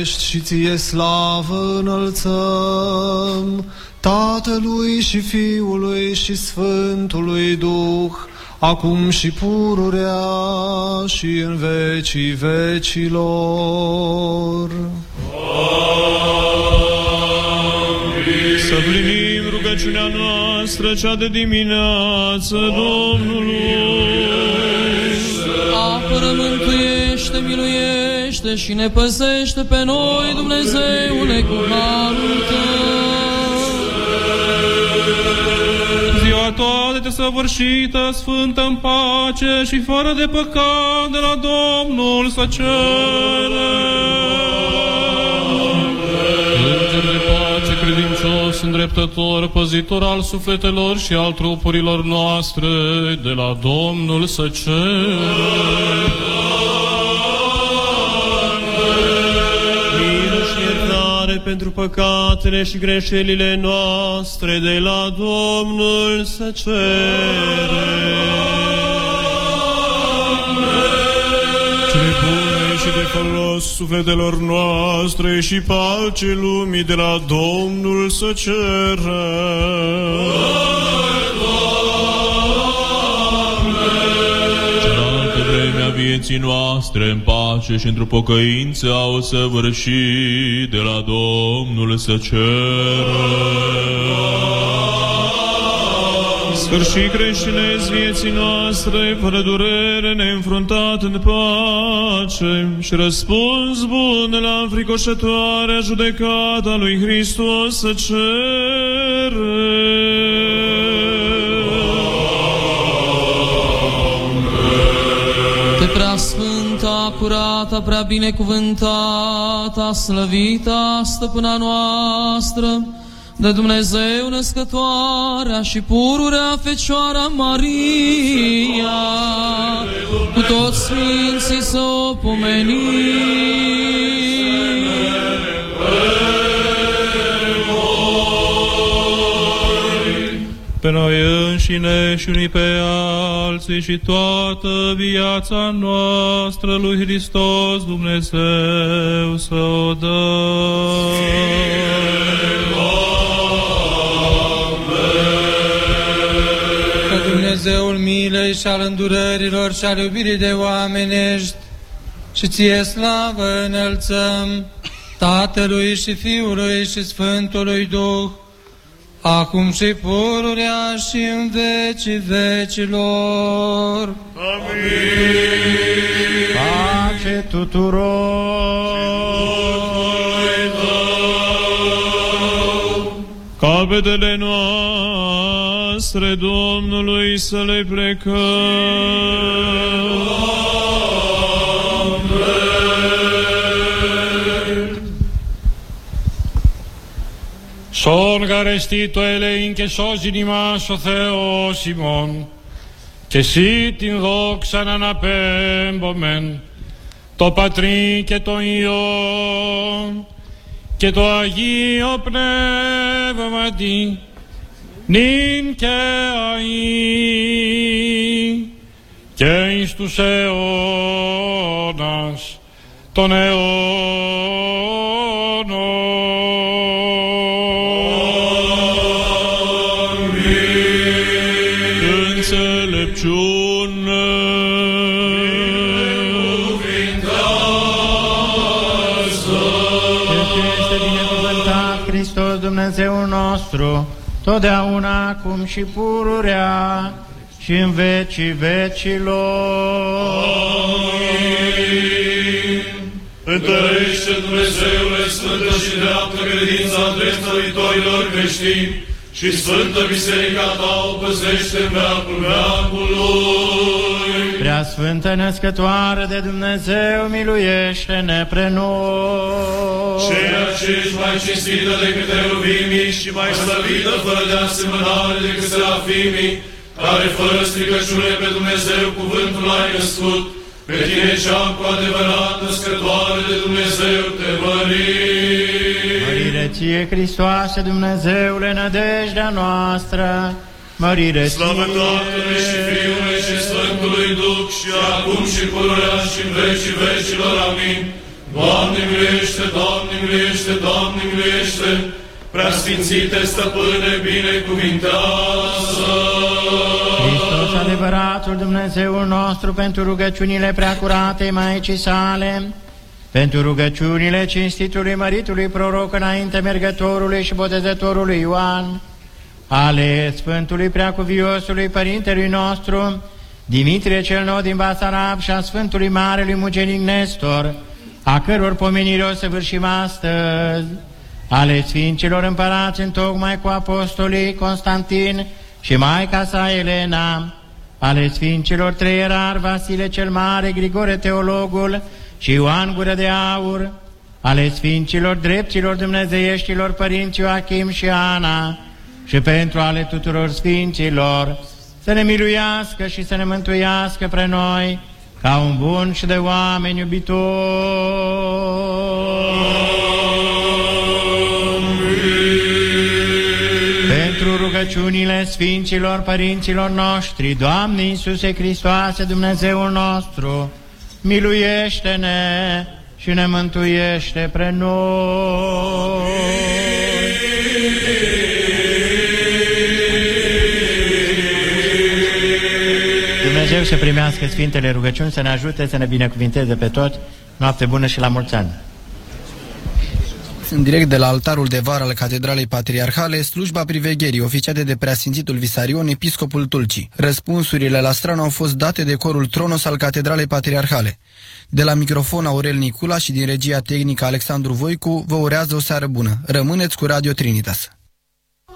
ești și ție slavă înălțăm Tatălui și Fiului și Sfântului Duh, acum și pururea și în vecii vecilor. Să plinim rugăciunea noastră, cea de dimineață, Domnului. Apără, mântuiește, miluiește și ne păzește pe noi, Dumnezeule, cu harul Tău. Ziua toată te săvârșită, sfântă în pace și fără de păcat de la Domnul să cere. Credincios, îndreptător, păzitor al sufletelor și al trupurilor noastre, de la Domnul să cere. Milă și iertare pentru păcatele și greșelile noastre de la Domnul să cere. Și de folos sufletelor noastre și pace lumii de la Domnul să ceră. Cealaltă vreme a vieții noastre în pace și într-o pocăință au săvârșit de la Domnul să ceră. Sfârșit creștinezi vieții noastre, fără durere, neînfruntat în pace și răspuns bun la înfricoșătoarea judecata lui Hristos să cere. Pe prea sfânta, curată, prea binecuvântată, slăvita, stăpâna noastră, de Dumnezeu născătoarea și pururea Fecioara Maria, cu toți sfinții să o pomenim. Pe noi înșine și unii pe alții și toată viața noastră lui Hristos Dumnezeu să o Că Dumnezeul milei și al îndurărilor și al iubirii de oamenești și ție slavă înălțăm Tatălui și Fiului și Sfântului Duh, acum și pururea și în vecii vecilor. Pace tuturor! Capetele noastre Domnului să le plecăm. Son garestito ελεήν και σώζειν ημάς ο Θεός ημών και εσύ την δόξα να αναπέμπομεν το Πατρί και το Υιό και το Αγίο Πνεύματι νυν και αΐ και εις τους αιώνας των αιώνων. Totdeauna, acum și pururea și în vecii vecilor. Întărește Dumnezeule Sfântă și dreaptă credința dreptăvitorilor creștini și Sfântă Biserica ta o păzește în veacul veacului. Prea Sfântă Născătoare de Dumnezeu, miluiește-ne pre noi. Ceea ce ești mai cinstită decât eruvimii și mai slăvită fără de asemănare decât serafimii, care fără stricăciune pe Dumnezeu cuvântul ai născut, pe tine cea cu adevărat născătoare de Dumnezeu te mărim. Mărire ție, Hristoase, Dumnezeule, nădejdea noastră, mărire Slavă ție. Tatălui și Fiului și Sfântului Duh și acum și pururea și în vecii vecilor. Amin. Doamne miluiește, Doamne miluiește, Doamne miluiește, Preasfințite stăpâne, binecuvintează! Hristos, adevăratul Dumnezeul nostru, pentru rugăciunile preacurate Maicii sale, pentru rugăciunile cinstitului măritului proroc înainte mergătorului și botezătorului Ioan, ale Sfântului Preacuviosului Părintelui nostru, Dimitrie cel Nou din Basarab și a Sfântului Marelui Mugenic Nestor, a căror pomenire o să vârșim astăzi, ale Sfinților împărați în tocmai cu apostolii Constantin și Maica sa Elena, ale Sfinților Treierar Vasile cel Mare, Grigore Teologul și Ioan Gură de Aur, ale Sfinților Dreptilor Dumnezeieștilor Părinți Joachim și Ana, și pentru ale tuturor Sfinților, să ne miluiască și să ne mântuiască pre noi, ca un bun și de oameni iubitor. Pentru rugăciunile Sfinților Părinților noștri, Doamne Iisuse Hristoase, Dumnezeul nostru, miluiește-ne și ne mântuiește pre noi. Dumnezeu să primească Sfintele rugăciuni, să ne ajute, să ne binecuvinteze pe toți. Noapte bună și la mulți ani! În direct de la altarul de vară al Catedralei Patriarhale, slujba privegherii oficiate de preasfințitul Visarion, episcopul Tulcii. Răspunsurile la strană au fost date de corul Tronos al Catedralei Patriarhale. De la microfon Aurel Nicula și din regia tehnică Alexandru Voicu, vă urează o seară bună. Rămâneți cu Radio Trinitas.